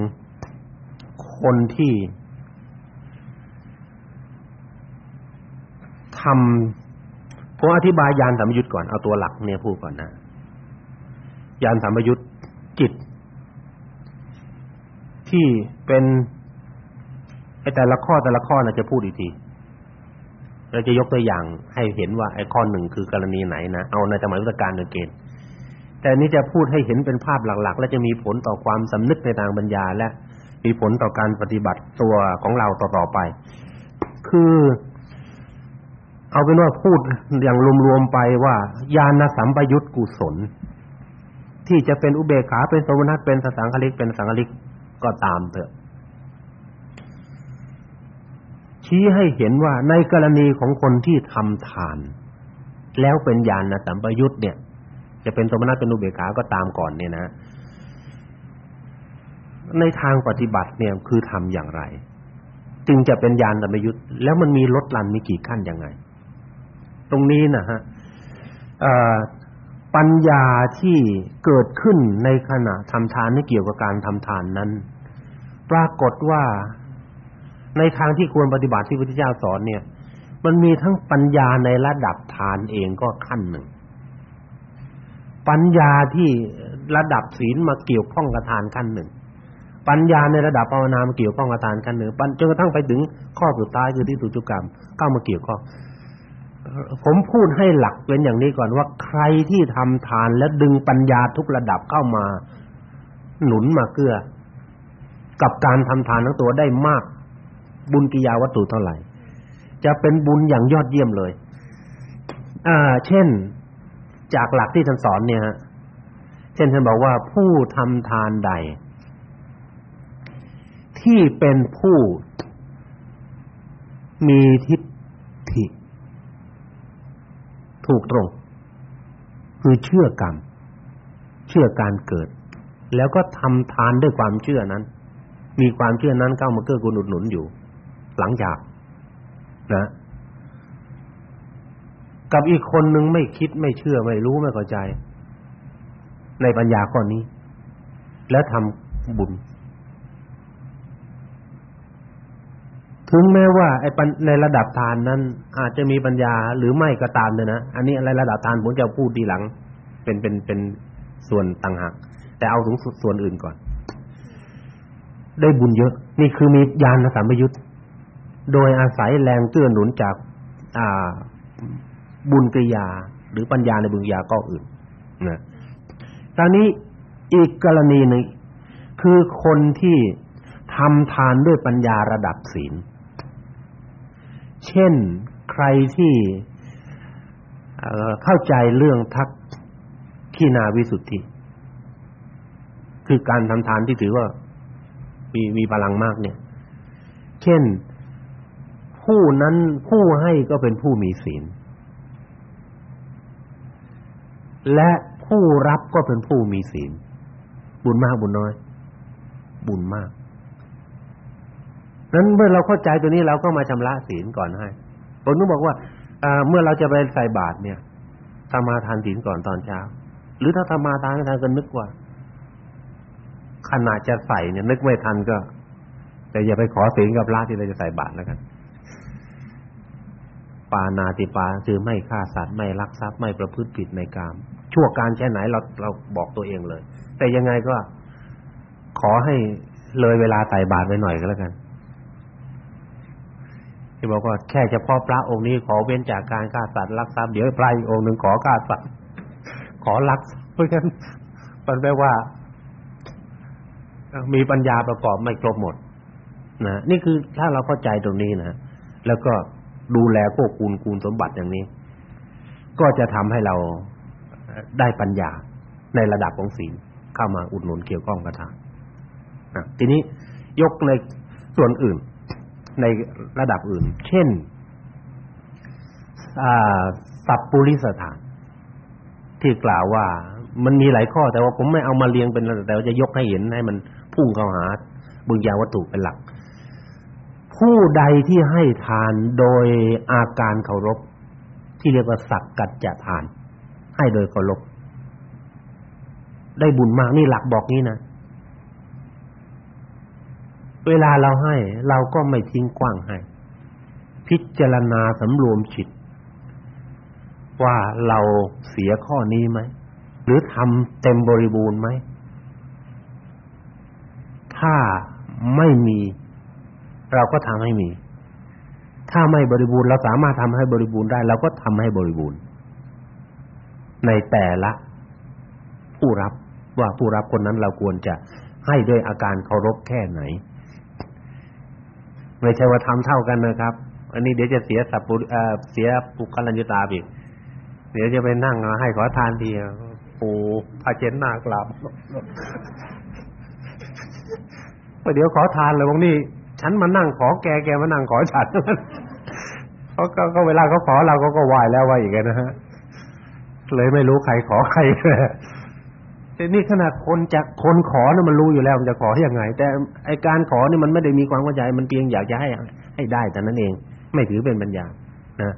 [SPEAKER 1] คนที่ทำผมอธิบายยานสัมยุตก่อนเอาตัวหลักเนี่ยพูดก่อนนะยานสัมยุต จิต ที่เป็นไอ้แต่ละข้อแต่ละข้อนะจะพูดอีกทีเราจะยกตัวอย่างให้เห็นว่าไอ้ข้อหนึ่งคือกรณีไหนนะเอาในสมัยพุทธกาลเกณฑ์แต่นี้จะพูดให้เห็นเป็นภาพหลัก ๆ และจะมีผลต่อความสำนึกในทางปัญญา และมีผลต่อการปฏิบัติตัวของเราต่อๆไป คือ เอาเป็นว่าพูดอย่างรวมๆไปว่าญาณสัมปยุตกุศล ที่จะเป็นอุเบกขาเป็นสมนัตเป็นสสังคลิกเป็นสังคลิกก็ตามเถอะ ชี้ให้เห็นว่าในกรณีของคนที่ทำทาน แล้วเป็นญาณสัมปยุตเนี่ย จะเป็นสมนัตเป็นอุเบกขาก็ตามก่อนเนี่ยนะ ในทางปฏิบัติเนี่ยคือทำอย่างไร จึงจะเป็นญาณสัมปยุตแล้วมันมีลดลันมีกี่ขั้นยังไง ตรงนี้นะฮะ ปัญญาที่เกิดขึ้นในขณะทำทานนี่เกี่ยวกับการทำทานนั้น ปรากฏว่าในทางที่ควรปฏิบัติที่พระพุทธเจ้าสอนเนี่ย มันมีทั้งปัญญาในระดับทานเองก็ขั้นหนึ่ง ปัญญาที่ระดับศีลมาเกี่ยวข้องกับทานขั้นหนึ่ง ปัญญาในระดับภาวนามาเกี่ยวข้องกับทานขั้นหนึ่งจนกระทั่งไปถึงข้อสุดท้ายคือที่สุจุกรรมเข้ามาเกี่ยวข้อง ผมพูดให้หลักเป็นอย่างนี้ก่อนว่าใครที่ทำทานและดึงปัญญาทุกระดับเข้ามา หนุนมาเกื้อ กับการทำทานทั้งตัวได้มาก บุญกิยาวัตถุเท่าไหร่ จะเป็นบุญอย่างยอดเยี่ยมเลย อ่า เช่น จากหลักที่ท่านสอนเนี่ยฮะเช่นท่านบอกว่าผู้ทำทานใด ที่เป็นผู้มีทิฏฐิ ถูกตรง คือเชื่อกรรม เชื่อการเกิด แล้วก็ทำทานด้วยความเชื่อนั้น มีความเชื่อนั้นเข้ามาเกื้อกูลอุดหนุนอยู่ หลังจากนะกับอีกคนนึงไม่คิดไม่เชื่อไม่รู้ไม่เข้าใจ ในปัญญาข้อนี้ แล้วทำบุญ ถึงแม้ว่าไอ้ในระดับทานนั้น อาจจะมีปัญญาหรือไม่ก็ตามเลยนะ อันนี้อะไรระดับทานผมจะพูดทีหลัง เป็นเป็นเป็นส่วนต่างหากแต่เอาถึงส่วนอื่นก่อน ได้บุญเยอะ นี่คือมีญาณสัมปยุตโดยอาศัยแรงเกื้อหนุนจากอ่าบุญกิยา หรือปัญญาในบุญญาก็อื่นนะตอนนี้อีกกรณีหนึ่งคือคนที่ทำทานด้วยปัญญาระดับศีล เช่นใครที่เข้าใจเรื่องทักขีนาวิสุทธิ คือการทำทานที่ถือว่ามีมีพลังมากเนี่ย เช่น ผู้นั้นผู้ให้ก็เป็นผู้มีศีล และผู้รับก็เป็นผู้มีศีล บุญมากบุญน้อย บุญมาก นั้นเมื่อเราเข้าใจตัวนี้เราก็มาชำระศีลก่อนให้ผมต้องบอกว่าเมื่อเราจะไปใส่บาตรเนี่ยทำมาทานศีลก่อนตอนเช้า หรือถ้าทำมาทานไม่ทันก็นึกว่าขณะจะใส่เนี่ย นึกไม่ทันก็แต่อย่าไปขอศีลกับพระที่เราจะใส่บาตรแล้วกันปานาติปาคือไม่ฆ่าสัตว์ไม่ลักทรัพย์ไม่ประพฤติผิดในกาม ชั่วการแค่ไหนเราเราบอกตัวเองเลย แต่ยังไงก็ขอให้เลยเวลาใส่บาตรไปหน่อยก็แล้วกัน ที่บอกว่าแค่เฉพาะพระองค์นี้ขอเว้นจากการฆ่าสัตว์ลักทรัพย์เดี๋ยวพระอีกองค์หนึ่งขอฆ่าสัตว์ขอลักเพราะฉะนั้นมันแปลว่า มีปัญญาประกอบไม่ครบหมดนะนี่คือถ้าเราเข้าใจตรงนี้นะแล้วก็ดูแลพวกคูณคูณสมบัติอย่างนี้ ก็จะทำให้เราได้ปัญญาในระดับของศีลเข้ามาอุดหนุนเกี่ยวข้องกับทางทีนี้ยกในส่วนอื่น ในระดับอื่น เช่นสัพปุริสถาน ที่กล่าวว่ามันมีหลายข้อ แต่ว่าผมไม่เอามาเรียงเป็นแต่ว่าจะยกให้เห็นให้มันพุ่งเข้าหาบุญญาวัตถุเป็นหลัก ผู้ใดที่ให้ทานโดยอาการเคารพ ที่เรียกว่าสักกัจจะทาน ให้โดยเคารพได้บุญมากนี่หลักบอกนี้นะ เวลาเราให้ เราก็ไม่ทิ้งกว้างให้ พิจารณาสำรวมจิต ว่าเราเสียข้อนี้ไหม หรือทำเต็มบริบูรณ์ไหม ถ้าไม่มี เราก็ทำให้มี ถ้าไม่บริบูรณ์เราสามารถทำให้บริบูรณ์ได้เราก็ทำให้บริบูรณ์ ในแต่ละผู้รับว่าผู้รับคนนั้นเราควรจะให้ด้วยอาการเคารพแค่ไหน ไม่ใช่ว่าทำเท่ากันนะครับ อันนี้เดี๋ยวจะเสียสัพปุเอ่อเสียปุคลัญญตาอีกเดี๋ยวจะไปนั่งให้ขอทานทีโอ้พาเจนหน้ากลับเดี๋ยวขอทานเลยวันนี้ฉันมานั่งขอแกแกมานั่งขอฉันเขาก็เวลาเขาขอเราก็ก็ไหวแล้วไหว้อีกนะฮะเลยไม่รู้ใครขอใคร แต่นี่ขนาดคนจะคนขอเนี่ยมันรู้อยู่แล้วมันจะขอยังไง แต่ไอการขอเนี่ยมันไม่ได้มีความเข้าใจมันเพียงอยากจะให้ให้ได้แต่นั้นเอง ไม่ถือเป็นปัญญานะ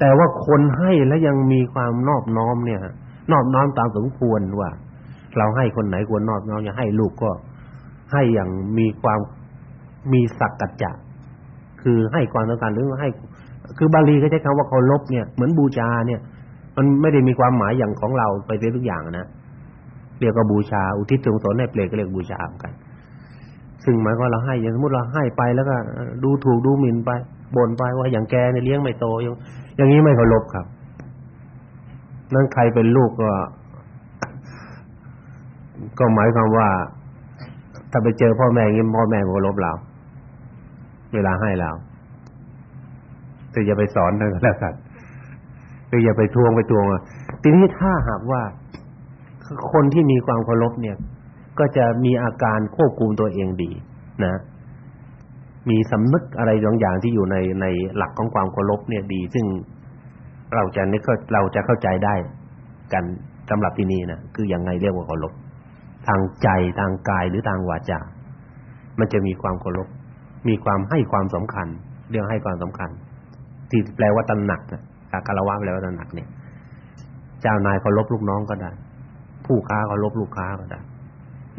[SPEAKER 1] แต่ว่าคนให้แล้วยังมีความนอบน้อมเนี่ยนอบน้อมตามสมควรว่า เราให้คนไหนควรนอบน้อมอย่าให้ลูกก็ ให้อย่างมีความมีสักกัจจะคือให้ความสำคัญหรือให้ คือบาลีก็ใช้คำว่าเคารพเนี่ยเหมือนบูชาเนี่ย มันไม่ได้มีความหมายอย่างของเราไปเสียทุกอย่างนะ รียกว่าบูชา อุทิศส่วนกุศลให้เปรตก็เรียกบูชาเหมือนกัน ซึ่งหมายความเราให้อย่างสมมติเราให้ไปแล้วก็ดูถูกดูหมิ่นไปบ่นไปว่าอย่างแกเนี่ยเลี้ยงไม่โตอย่างอย่างนี้ไม่เคารพครับ นั่นใครเป็นลูกก็ ก็หมายความว่า ถ้าไปเจอพ่อแม่อย่างนี้พ่อแม่เคารพเราเวลาให้เราแต่อย่าไปสอนนั่นก็แล้วกันคืออย่าไปทวงไปทวงอะทีนี้ถ้าหากว่า คนที่มีความเคารพเนี่ย ก็จะมีอาการควบคุมตัวเองดี นะ มีสำนึกอะไรบางอย่างที่อยู่ในในหลักของความเคารพเนี่ยดี ซึ่งเราจะนึกเราจะเข้าใจได้กันสำหรับที่นี่นะคือยังไงเรียกว่าเคารพทางใจทางกายหรือทางวาจา มันจะมีความเคารพมีความให้ความสำคัญ เรื่องให้ความสำคัญ ที่แปลว่าตระหนักนะคารวะแปลว่าตระหนักเนี่ย เจ้านายเคารพลูกน้องก็ได้ ผู้ค้าเคารพลูกค้าก็ได้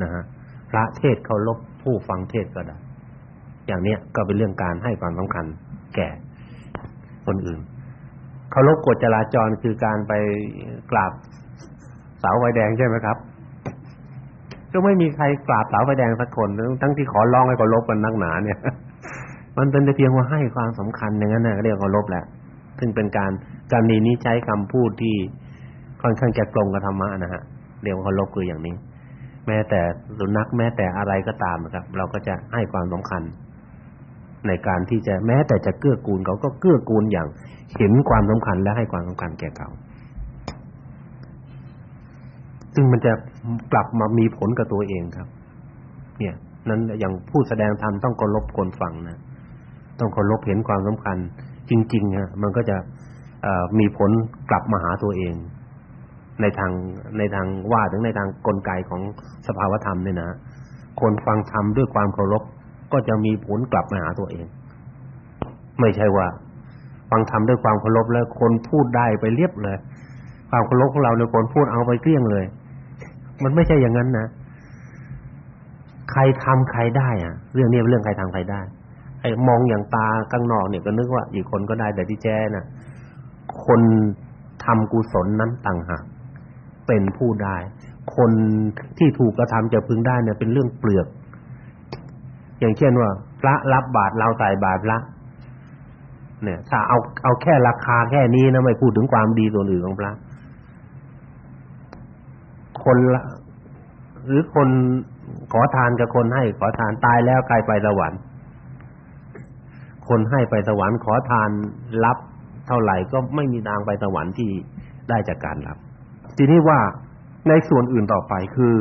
[SPEAKER 1] นะฮะพระเทศเคารพผู้ฟังเทศก็ได้อย่างเนี้ยก็เป็นเรื่องการให้ความสำคัญแก่คนอื่นเคารพกฎจราจรคือการไปกราบเสาไฟแดงใช่ไหมครับก็ไม่มีใครกราบเสาไฟแดงสักคนทั้งที่ขอร้องให้เคารพกันนักหนาเนี่ยมันเป็นแต่เพียงว่าให้ความสำคัญอย่างนั้นน่ะเรียกเคารพแหละซึ่งเป็นการการนี้นี้ใช้คำพูดที่ค่อนข้างจะตรงกับธรรมะนะฮะ เรียกว่าเคารพคืออย่างนี้ แม้แต่สุนัขแม้แต่อะไรก็ตามนะครับ เราก็จะให้ความสำคัญ ในการที่จะแม้แต่จะเกื้อกูลเขาก็เกื้อกูลอย่างเห็นความสำคัญและให้ความสำคัญแก่เขาซึ่งมันจะกลับมามีผลกับตัวเองครับ เนี่ย นั้นอย่างผู้แสดงธรรมต้องเคารพคนฟังนะต้องเคารพเห็นความสำคัญ จริงๆนะมันก็จะมีผลกลับมาหาตัวเอง ในทางในทางว่าถึงในทางกลไกของสภาวธรรมเนี่ยนะคนฟังธรรมด้วยความเคารพก็จะมีผลกลับมาหาตัวเอง ไม่ใช่ว่า ฟังธรรมด้วยความเคารพแล้วคนพูดได้ไปเรียบเลย ความเคารพของเราเนี่ยคนพูดเอาไปเกลี้ยงเลย มันไม่ใช่อย่างนั้นนะใครทำใครได้อะเรื่องนี้เป็นเรื่องใครทำใครได้ไอ้มองอย่างตาข้างนอกเนี่ยก็นึกว่าอีกคนก็ได้แต่ที่แจ้น่ะ คนทำกุศลนั้นต่างหาก เป็นผู้ได้ คนที่ถูกกระทำจะพึงได้เนี่ยเป็นเรื่องเปลือก อย่างเช่นว่า พระรับบาตรเราใส่บาตรพระเนี่ย ถ้าเอาเอาแค่ราคาแค่นี้นะไม่พูดถึงความดีส่วนอื่นของพระ คนละหรือคนขอทานกับคนให้ขอทานตายแล้วใครไปสวรรค์ คนให้ไปสวรรค์ขอทานรับเท่าไหร่ก็ไม่มีทางไปสวรรค์ที่ได้จากการรับ ทีนี้ว่าในส่วนอื่นต่อไปคือ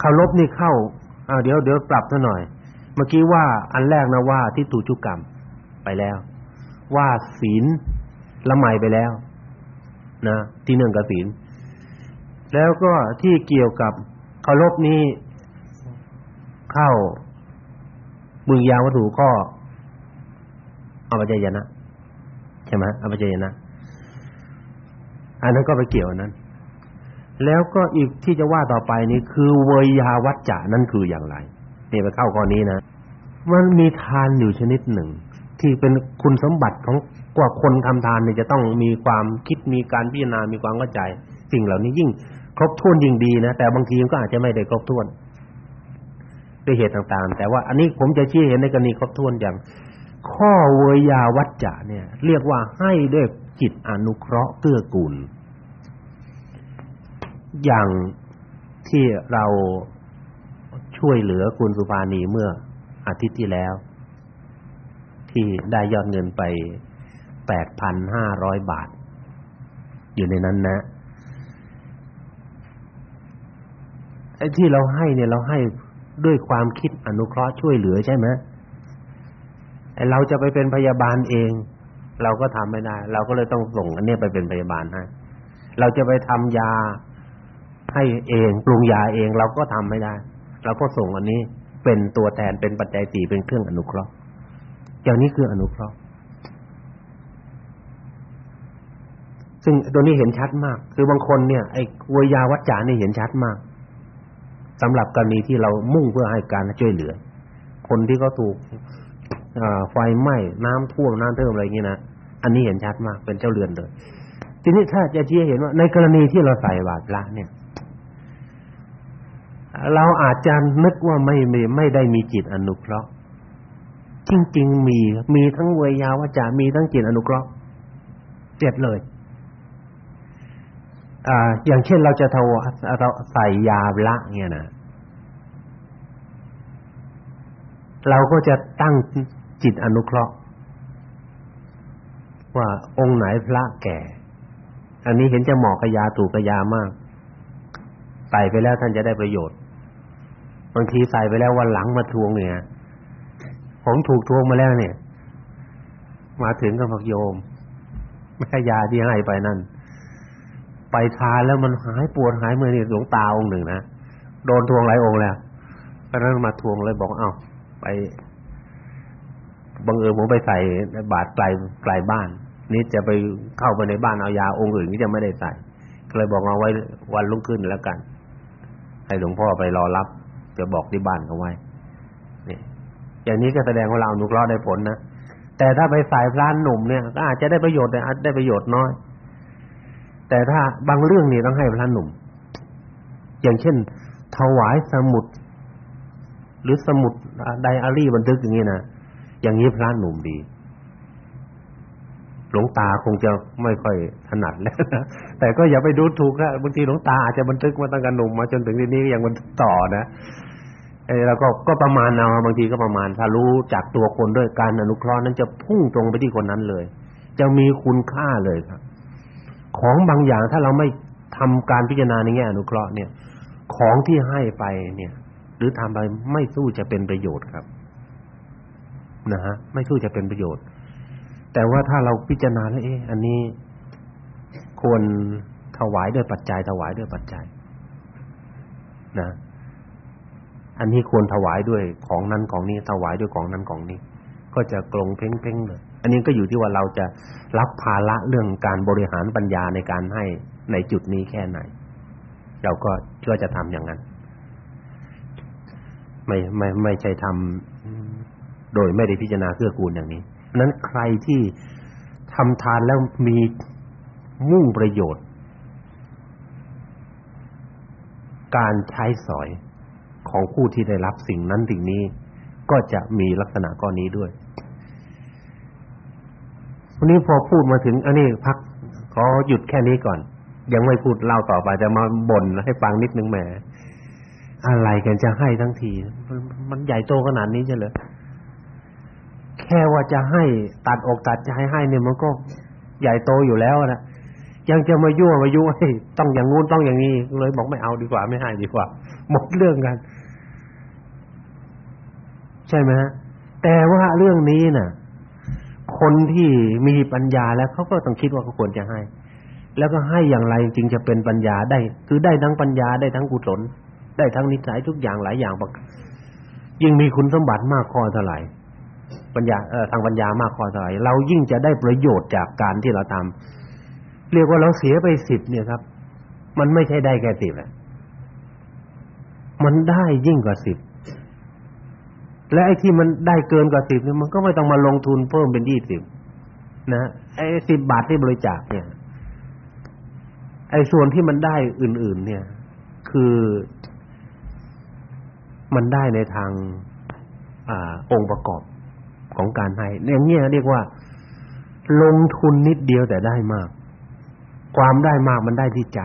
[SPEAKER 1] เคารพนี่เข้าอ่าเดี๋ยวเดี๋ยวปรับซะหน่อย เมื่อกี้ว่าอันแรกนะว่าที่ตูจุกรรมไปแล้ว ว่าศีลละไมไปแล้ว นะ ที่หนึ่งกับศีลแล้วก็ที่เกี่ยวกับเคารพนี้เข้าบึงยาวัตถุก็อปัจจยนะใช่ไหมอปัจจยนะ อันนั้นก็ไปเกี่ยวนั้น แล้วก็อีกที่จะว่าต่อไปนี้คือเวยาวัจจะนั่นคืออย่างไรนี่ไปเข้าข้อนี้นะ มันมีทานอยู่ชนิดหนึ่ง ที่เป็นคุณสมบัติของกว่าคนทำทานเนี่ยจะต้องมีความคิดมีการพิจารณา มีความเข้าใจ สิ่งเหล่านี้ยิ่ง ครบถ้วนยิ่งดีนะ แต่บางทีก็อาจจะไม่ได้ครบถ้วนด้วยเหตุต่างๆ แต่ว่าอันนี้ผมจะชี้เห็นในกรณีครบถ้วนอย่าง ข้อเวยาวัจจะเนี่ย เรียกว่าให้ด้วย จิตอนุเคราะห์เกื้อกูล อย่างที่เราช่วยเหลือคุณสุภานีเมื่ออาทิตย์ที่แล้ว ที่ได้ยอดเงินไป8,500บาท อยู่ในนั้นนะไอ้ที่เราให้เนี่ยเราให้ด้วยความคิดอนุเคราะห์ช่วยเหลือใช่ไหมไอ้เราจะไปเป็นพยาบาลเอง เราก็ทำไม่ได้ เราก็เลยต้องส่งอันนี้ไปเป็นพยาบาลให้เราจะไปทำยาให้เองปรุงยาเอง เราก็ทำไม่ได้ เราก็ส่งอันนี้เป็นตัวแทนเป็นปัจจัยสี่เป็นเครื่องอนุเคราะห์อย่างนี้คืออนุเคราะห์ซึ่งตัวนี้เห็นชัดมาก คือบางคนเนี่ยไอ้วยาวัจจานี่เห็นชัดมากสำหรับกรณีที่เรามุ่งเพื่อให้การช่วยเหลือ คนที่เขาถูกไฟไหม้น้ำท่วมน้ำเทิมอะไรอย่างนี้นะ อันนี้เห็นชัดมากเป็นเจ้าเรือนเลยทีนี้ถ้าจะชี้เห็นว่า ในกรณีที่เราใส่บาตรพระเนี่ย เราอาจจะนึกว่าไม่ไม่ไม่ได้มีจิตอนุเคราะห์จริงๆมีมีทั้งเวยาวจามีทั้งจิตอนุเคราะห์เจ็ดเลย อ่า อย่างเช่นเราจะทวเราใส่ยาละเนี่ยนะเราก็จะตั้งจิตอนุเคราะห์ ว่าองค์ไหนพระแก่ อันนี้เห็นจะเหมาะกับยาถูกกับยามาก ใส่ไปแล้วท่านจะได้ประโยชน์ บางทีใส่ไปแล้ววันหลังมาทวงเนี่ย ผมถูกทวงมาแล้วเนี่ย มาถึงก็บอกโยมไม่ใช่ยาที่ให้ไปนั่น ไปทานแล้วมันหายปวดหายเมื่อยนี่หลวงตาองค์หนึ่งนะ โดนทวงหลายองค์แล้วเพราะนั้นมาทวงเลยบอกเอ้าไปบังเอิญผมไปใส่บาตรไกลไกลบ้าน นี่จะไปเข้าไปในบ้านเอายาองค์อื่นนี่จะไม่ได้ใส่ก็เลยบอกเอาไว้วันรุ่งขึ้นแล้วกัน ให้หลวงพ่อไปรอรับจะบอกที่บ้านเขาไว้นี่อย่างนี้ก็แสดงว่าเราอนุเคราะห์ได้ผลนะแต่ถ้าไปใส่พระหนุ่มเนี่ยก็อาจจะได้ประโยชน์แต่อาจได้ประโยชน์น้อย แต่ถ้าบางเรื่องนี่ต้องให้พระหนุ่ม อย่างเช่น ถวายสมุด หรือสมุดไดอารี่บันทึกอย่างนี้นะอย่างนี้พระหนุ่มดี หลวงตาคงจะไม่ค่อยถนัดแล้วนะแต่ก็อย่าไปดูถูกนะบางทีหลวงตาอาจจะบันทึกมาตั้งแต่หนุ่มมาจนถึงทีนี้ยังมันต่อนะเออแล้วก็ก็ประมาณเอาบางทีก็ประมาณ ถ้ารู้จากตัวคนด้วยการอนุเคราะห์นั้นจะพุ่งตรงไปที่คนนั้นเลย จะมีคุณค่าเลยครับ ของบางอย่างถ้าเราไม่ทำการพิจารณาในแง่อนุเคราะห์เนี่ย ของที่ให้ไปเนี่ย หรือทำไปไม่สู้จะเป็นประโยชน์ครับ นะฮะไม่สู้จะเป็นประโยชน์ แต่ว่าถ้าเราพิจารณาแล้วเอ๊ะอันนี้ควรถวายด้วยปัจจัย ถวายด้วยปัจจัย นะ อันนี้ควรถวายด้วยของนั้นของนี้ ถวายด้วยของนั้นของนี้ ก็จะกลงเพ่งๆเลยอันนี้ก็อยู่ที่ว่าเราจะรับภาระเรื่องการบริหารปัญญาในการให้ในจุดนี้แค่ไหน เราก็ก็จะทำอย่างนั้น ไม่ไม่ไม่ใช่ทำโดยไม่ได้พิจารณาเพื่อกูลอย่างนี้ นั้นใครที่ทำทานแล้วมีมุ่งประโยชน์ การใช้สอยของผู้ที่ได้รับสิ่งนั้นสิ่งนี้ ก็จะมีลักษณะก้อนนี้ด้วยวันนี้พอพูดมาถึง อันนี้พักขอหยุดแค่นี้ก่อน ยังไม่พูดเล่าต่อไปจะมาบ่นให้ฟังนิดนึงแหมอะไรกันจะให้ทั้งที มันใหญ่โตขนาดนี้ใช่เหรอ แค่ว่าจะให้ตัดอกตัดใจให้เนี่ยมันก็ใหญ่โตอยู่แล้วนะยังจะมายั่วมายุให้ต้องอย่างงู้นต้องอย่างนี้เลยบอกไม่เอาดีกว่าไม่ให้ดีกว่า หมดเรื่องกัน ใช่ไหมแต่ว่าเรื่องนี้น่ะ คนที่มีปัญญาแล้วเขาก็ต้องคิดว่าเขาควรจะให้ แล้วก็ให้อย่างไรจริงจะเป็นปัญญาได้ คือได้ทั้งปัญญาได้ทั้งกุศลได้ทั้งนิสัยทุกอย่างหลายอย่างยิ่งมีคุณสมบัติมากพอเท่าไหร่ ปัญญาเอ่อทางปัญญามากพอเท่าไหร่เรายิ่งจะได้ประโยชน์จากการที่เราทำเรียกว่าเราเสียไปสิบเนี่ยครับ มันไม่ใช่ได้แค่สิบแหละมันได้ยิ่งกว่าสิบและไอ้ที่มันได้เกินกว่าสิบเนี่ยมันก็ไม่ต้องมาลงทุนเพิ่มเป็นยี่สิบนะไอ้สิบบาทที่บริจาคเนี่ย ไอ้ส่วนที่มันได้อื่น ๆ เนี่ย คือมันได้ในทาง อ่า องค์ประกอบ ของการให้อย่างเงี้ยเรียกว่า ลงทุนนิดเดียวแต่ได้มาก ความได้มากมันได้ที่ใจ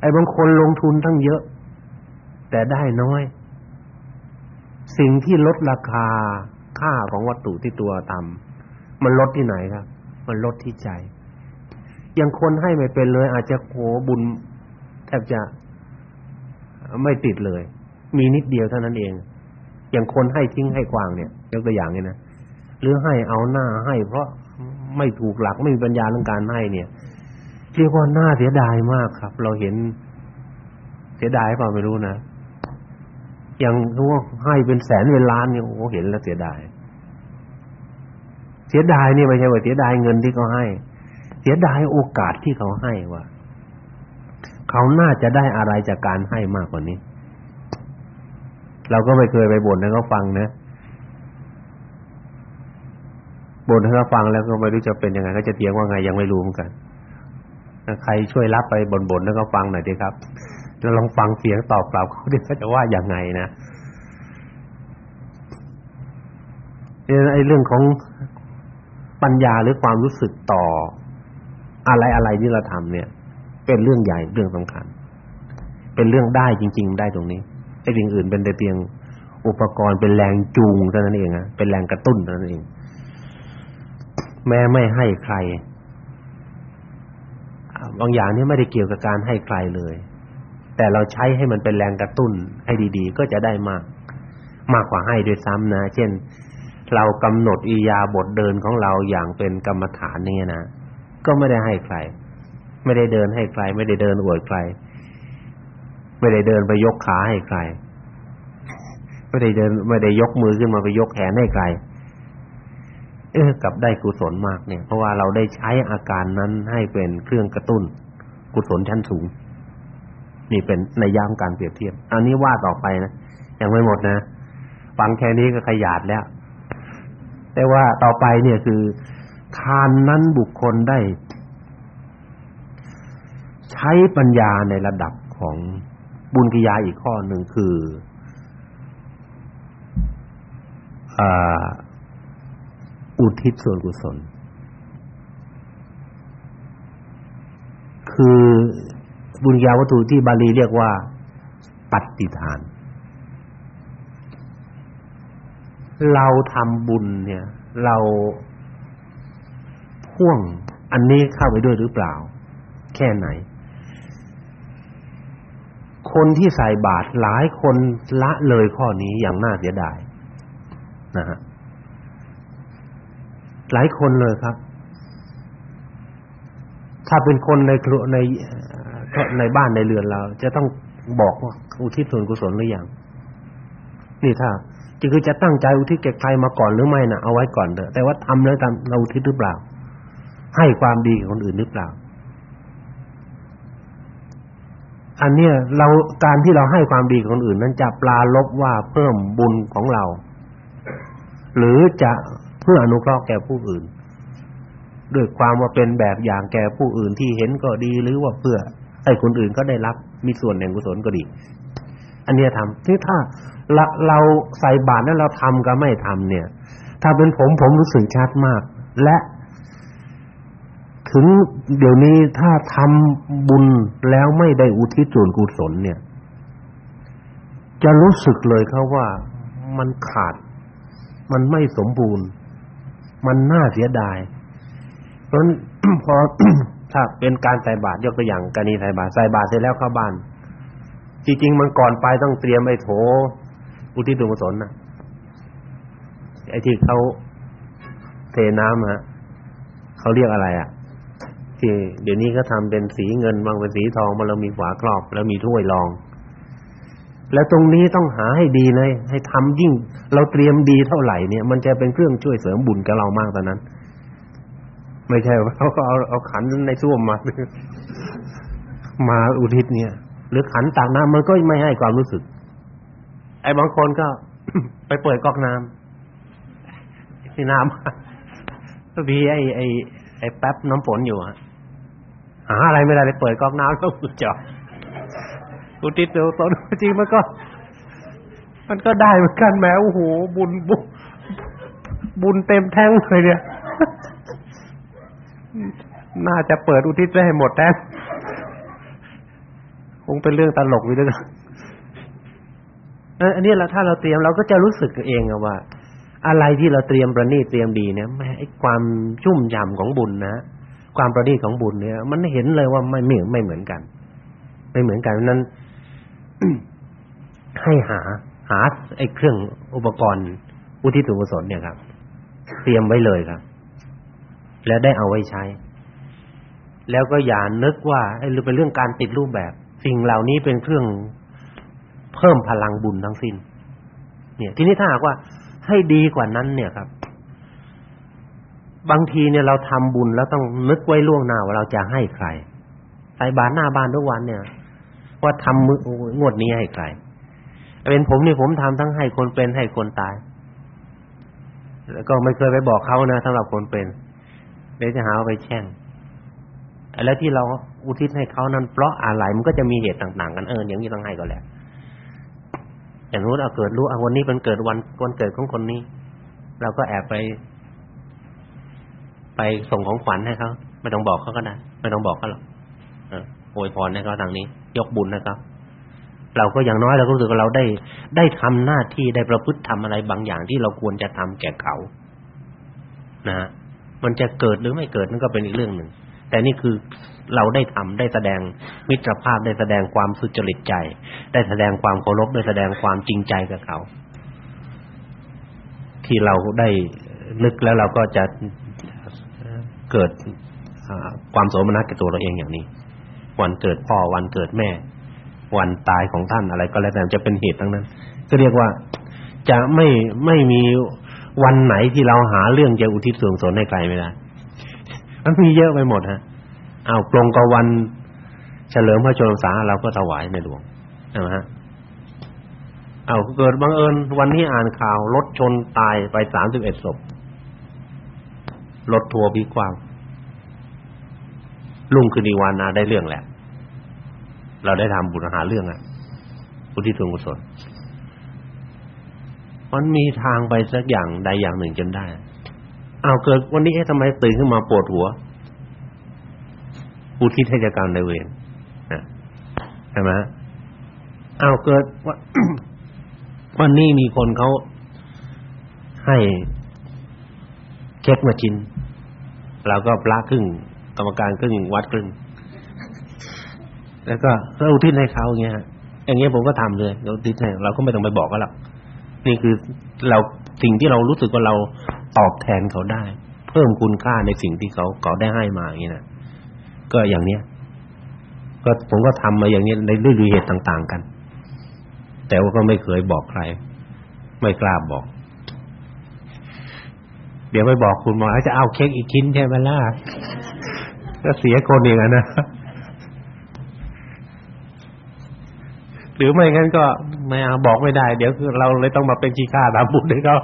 [SPEAKER 1] ไอ้บางคนลงทุนทั้งเยอะ แต่ได้น้อย สิ่งที่ลดราคาค่าของวัตถุที่ตัวต่ำมันลดที่ไหนครับ มันลดที่ใจอย่างคนให้ไม่เป็นเลย อาจจะโหบุญแทบจะไม่ติดเลย มีนิดเดียวเท่านั้นเอง อย่างคนให้ทิ้งให้กวางเนี่ย ยกตัวอย่างนี่นะหรือให้เอาหน้าให้เพราะไม่ถูกหลักไม่มีปัญญาเรื่องการให้เนี่ยเรียกว่าหน่าเสียดายมากครับ เราเห็นเสียดายเปล่าไม่รู้นะอย่างรู้ว่าให้เป็นแสนเป็นล้านเนี่ยโอ้เห็นแล้วเสียดาย เสียดายนี่ไม่ใช่ว่าเสียดายเงินที่เขาให้ เสียดายโอกาสที่เขาให้ว่าเขาน่าจะได้อะไรจากการให้มากกว่านี้ เราก็ไม่เคยไปบ่นให้เขาฟังนะ บนให้าฟังแล้วก็ไม่รู้จะเป็นยังไงก็จะเถียงว่าไงยังไม่รู้เหมือนกันใครช่วยรับไปบนๆแล้วก็ฟังหน่อยดีครับจะลองฟังเสียงตอบกลับเขาดิเขาจะว่าอยังไงนะไอ้เรื่องของปัญญาหรือความรู้สึกต่ออะไรอะไรที่เราทำเนี่ย เป็นเรื่องใหญ่เรื่องสำคัญ เป็นเรื่องได้จริง ๆ ได้ตรงนี้ไอ้สิ่งอื่นเป็นแต่เพียงอุปกรณ์เป็นแรงจูงเท่านั้นเองนะเป็นแรงกระตุ้นเท่านั้นเอง แม้ไม่ให้ใครบางอย่างนี่ไม่ได้เกี่ยวกับการให้ใครเลย แต่เราใช้ให้มันเป็นแรงกระตุ้นให้ดีๆ ก็จะได้มาก มากกว่าให้ด้วยซ้ำนะ เช่น เรากำหนดอิยาบทเดินของเราอย่างเป็นกรรมฐานนี่นะ ก็ไม่ได้ให้ใคร ไม่ได้เดินให้ใคร ไม่ได้เดินอวดใคร ไม่ได้เดินไปยกขาให้ใคร ไม่ได้เดิน ไม่ได้ยกมือขึ้นมาไปยกแขนให้ใคร เออกับได้กุศลมากเนี่ย เพราะว่าเราได้ใช้อาการนั้นให้เป็นเครื่องกระตุ้น กุศลชั้นสูง นี่เป็นในยามการเปรียบเทียบ อันนี้ว่าต่อไปนะยังไม่หมดนะฟังแค่นี้ก็ขยาดแล้ว แต่ว่าต่อไปเนี่ยคือ ทานนั้นบุคคลได้ ใช้ปัญญาในระดับของบุญกิยาอีกข้อหนึ่งคืออ่า ทิศส่วนกุศล คือบุญญาวัตถุที่บาลีเรียกว่าปฏิทาน เราทำบุญเนี่ย เราพ่วงอันนี้เข้าไปด้วยหรือเปล่า แค่ไหน คนที่ใส่บาตรหลายคนละเลยข้อนี้อย่างน่าเสียดายนะฮะ หลายคนเลยครับ ถ้าเป็นคนในครัวในในบ้านในเรือนเรา จะต้องบอกว่าอุทิศส่วนกุศลหรือยังนี่ถ้าจะคือจะตั้งใจอุทิศแก่ใครมาก่อนหรือไม่นะเอาไว้ก่อนเถอะแต่ว่าทำแล้วทำเราอุทิศหรือเปล่า ให้ความดีกับคนอื่นหรือเปล่า อันเนี้ยเราการที่เราให้ความดีกับคนอื่น นั้นจะปลาลบว่าเพิ่มบุญของเรา หรือจะ เพื่ออนุเคราะห์แก่ผู้อื่น ด้วยความว่าเป็นแบบอย่างแก่ผู้อื่นที่เห็นก็ดีหรือว่าเพื่อให้คนอื่นก็ได้รับมีส่วนแห่งกุศลก็ดี อันนี้ทำที่ถ้าเราใส่บาตรนั้นเราทำกับไม่ทำเนี่ย ถ้าเป็นผมผมรู้สึกชัดมาก และถึงเดี๋ยวนี้ถ้าทำบุญแล้วไม่ได้อุทิศส่วนกุศลเนี่ย จะรู้สึกเลยครับว่ามันขาด มันไม่สมบูรณ์ มันน่าเสียดาย เพราะพอถ้าเป็นการใส่บาตรยกตัวอย่างกรณีใส่บาตรใส่บาตรเสร็จแล้วเข้าบ้าน จริงๆมันก่อนไปต้องเตรียมไอ้โถอุทิศบุญกุศลนะไอ้ที่เขาเทน้ำฮะเขาเรียกอะไรอะที่เดี๋ยวนี้ก็ทำเป็นสีเงินบางเป็นสีทองมาแล้วมีฝาครอบ แล้วมีถ้วยรอง แล้วตรงนี้ต้องหาให้ดีเลย ให้ทำยิ่ง เราเตรียมดีเท่าไหร่เนี่ย มันจะเป็นเครื่องช่วยเสริมบุญกับเรามากตอนนั้น ไม่ใช่ว่าเขาเอาเอาขันในส้วมมา มาอุทิศเนี่ย หรือขันตักน้ำมันก็ไม่ให้ความรู้สึก ไอ้บางคนก็ ไปเปิดก๊อกน้ำที่น้ำก็มีไอ้ไอ้ไอ้แป๊บน้ำฝนอยู่อะหาอะไรไม่ได้เลยเปิดก๊อกน้ำก็จอ อุทิศเดี๋ยวตอนจริงมันก็ มันก็ได้เหมือนกันแม้โอ้โหบุญบุญบุญเต็มแท้งเลยเนี่ย น่าจะเปิดอุทิศให้หมดแท้คงเป็นเรื่องตลกอยู่ด้วยกันอันนี้เราถ้าเราเตรียมเราก็จะรู้สึกเองว่า อะไรที่เราเตรียมประณีตเตรียมดีเนี่ยแม้ไอ้ความชุ่มฉ่ำของบุญนะความประณีตของบุญเนี่ย มันเห็นเลยว่าไม่เหมือนไม่เหมือนกัน ไม่เหมือนกันนั้น ให้หาหาไอ้เครื่องอุปกรณ์อุทิศกุศลเนี่ยครับ เตรียมไว้เลยครับ แล้วได้เอาไว้ใช้ แล้วก็อย่านึกว่าไอ้เป็นเรื่องการติดรูปแบบ สิ่งเหล่านี้เป็นเครื่องเพิ่มพลังบุญทั้งสิ้น เนี่ย ทีนี้ถ้าหากว่าให้ดีกว่านั้น เนี่ยครับ บางทีเนี่ยเราทำบุญแล้วต้องนึกไว้ล่วงหน้าว่าเราจะให้ใครใส่บาตรหน้าบ้านทุกวันเนี่ย ว่าทำมืองวดนี้ให้ใครเป็นผมนี่ผมทำทั้งให้คนเป็นให้คนตาย แล้วก็ไม่เคยไปบอกเขานะสำหรับคนเป็นเดี๋ยวจะหาว่าไปแช่งแล้วที่เราอุทิศให้เขานั้นเพราะอะไรมันก็จะมีเหตุต่าง ๆ กันเอออย่างนี้ต้องให้ก็แล้วอย่างนู้นเอาเกิดรู้เอาวันนี้เป็นเกิดวันวันเกิดของคนนี้ เราก็แอบไป ไปส่งของขวัญให้เขาไม่ต้องบอกเขาก็ได้ไม่ต้องบอกเขาหรอกเอออวยพรให้เขาทางนี้ ยกบุญนะครับ เราก็อย่างน้อยเราก็รู้สึกว่าเราได้ได้ทำหน้าที่ได้ประพฤติทำอะไรบางอย่างที่เราควรจะทำแก่เขานะฮะมันจะเกิดหรือไม่เกิดนั่นก็เป็นอีกเรื่องหนึ่ง แต่นี่คือเราได้ทำได้แสดงมิตรภาพได้แสดงความสุจริตใจ ได้แสดงความเคารพได้แสดงความจริงใจกับเขา ที่เราได้นึกแล้วเราก็จะเกิดความโสมนัสกับตัวเราเองอย่างนี้ วันเกิดพ่อวันเกิดแม่ วันตายของท่านอะไรก็แล้วแต่จะเป็นเหตุทั้งนั้นก็เรียกว่าจะไม่ไม่มีวันไหนที่เราหาเรื่องจะอุทิศส่วนสนให้ใครไม่ได้มันมีเยอะไปหมดฮะเอาวตรงกับวันเฉลิมพระชนมพรรษาเราก็ถวายในหลวงใช่ไหมฮะเอาเกิดบังเอิญวันนี้อ่านข่าวรถชนตายไป31ศพรถทัวร์พลิกคว่ำ ลุงคืนอีวานาได้เรื่องแหละ เราได้ทำบุญหาเรื่องอะอุทิศส่วนกุศลมันมีทางไปสักอย่างใดอย่างหนึ่งจนได้เอาเกิดวันนี้เอ๊ะทำไมตื่นขึ้นมาปวดหัวอุทิศให้กรรมในเวรนะใช่ไหมอ้าเกิดว่าวันนี้มีคนเขาให้เค้กมากินเราก็พระครึ่ง กรรมการครึ่งวัดครึ่งแล้วก็เราอุทิศให้เขาอย่างเงี้ยอย่างเงี้ยผมก็ทำเลยเราทิศให้เราก็ไม่ต้องไปบอกก็แล้วนี่คือเราสิ่งที่เรารู้สึกว่าเราตอบแทนเขาได้ เพิ่มคุณค่าในสิ่งที่เขาเขาได้ให้มาอย่างนี้นะก็อย่างเนี้ยก็ผมก็ทำมาอย่างนี้ในด้วยเหตุต่าง ๆ กัน แต่ว่าก็ไม่เคยบอกใคร ไม่กล้าบอก เดี๋ยวไปบอกคุณหมอจะเอาเค้กอีกชิ้นใช่ไหมล่ะ ก็เสียคนเองนะหรือไม่งั้นก็ไม่เอาบอกไม่ได้ เดี๋ยวคือเราเลยต้องมาเป็นขี้ข้าตามบุญให้เขา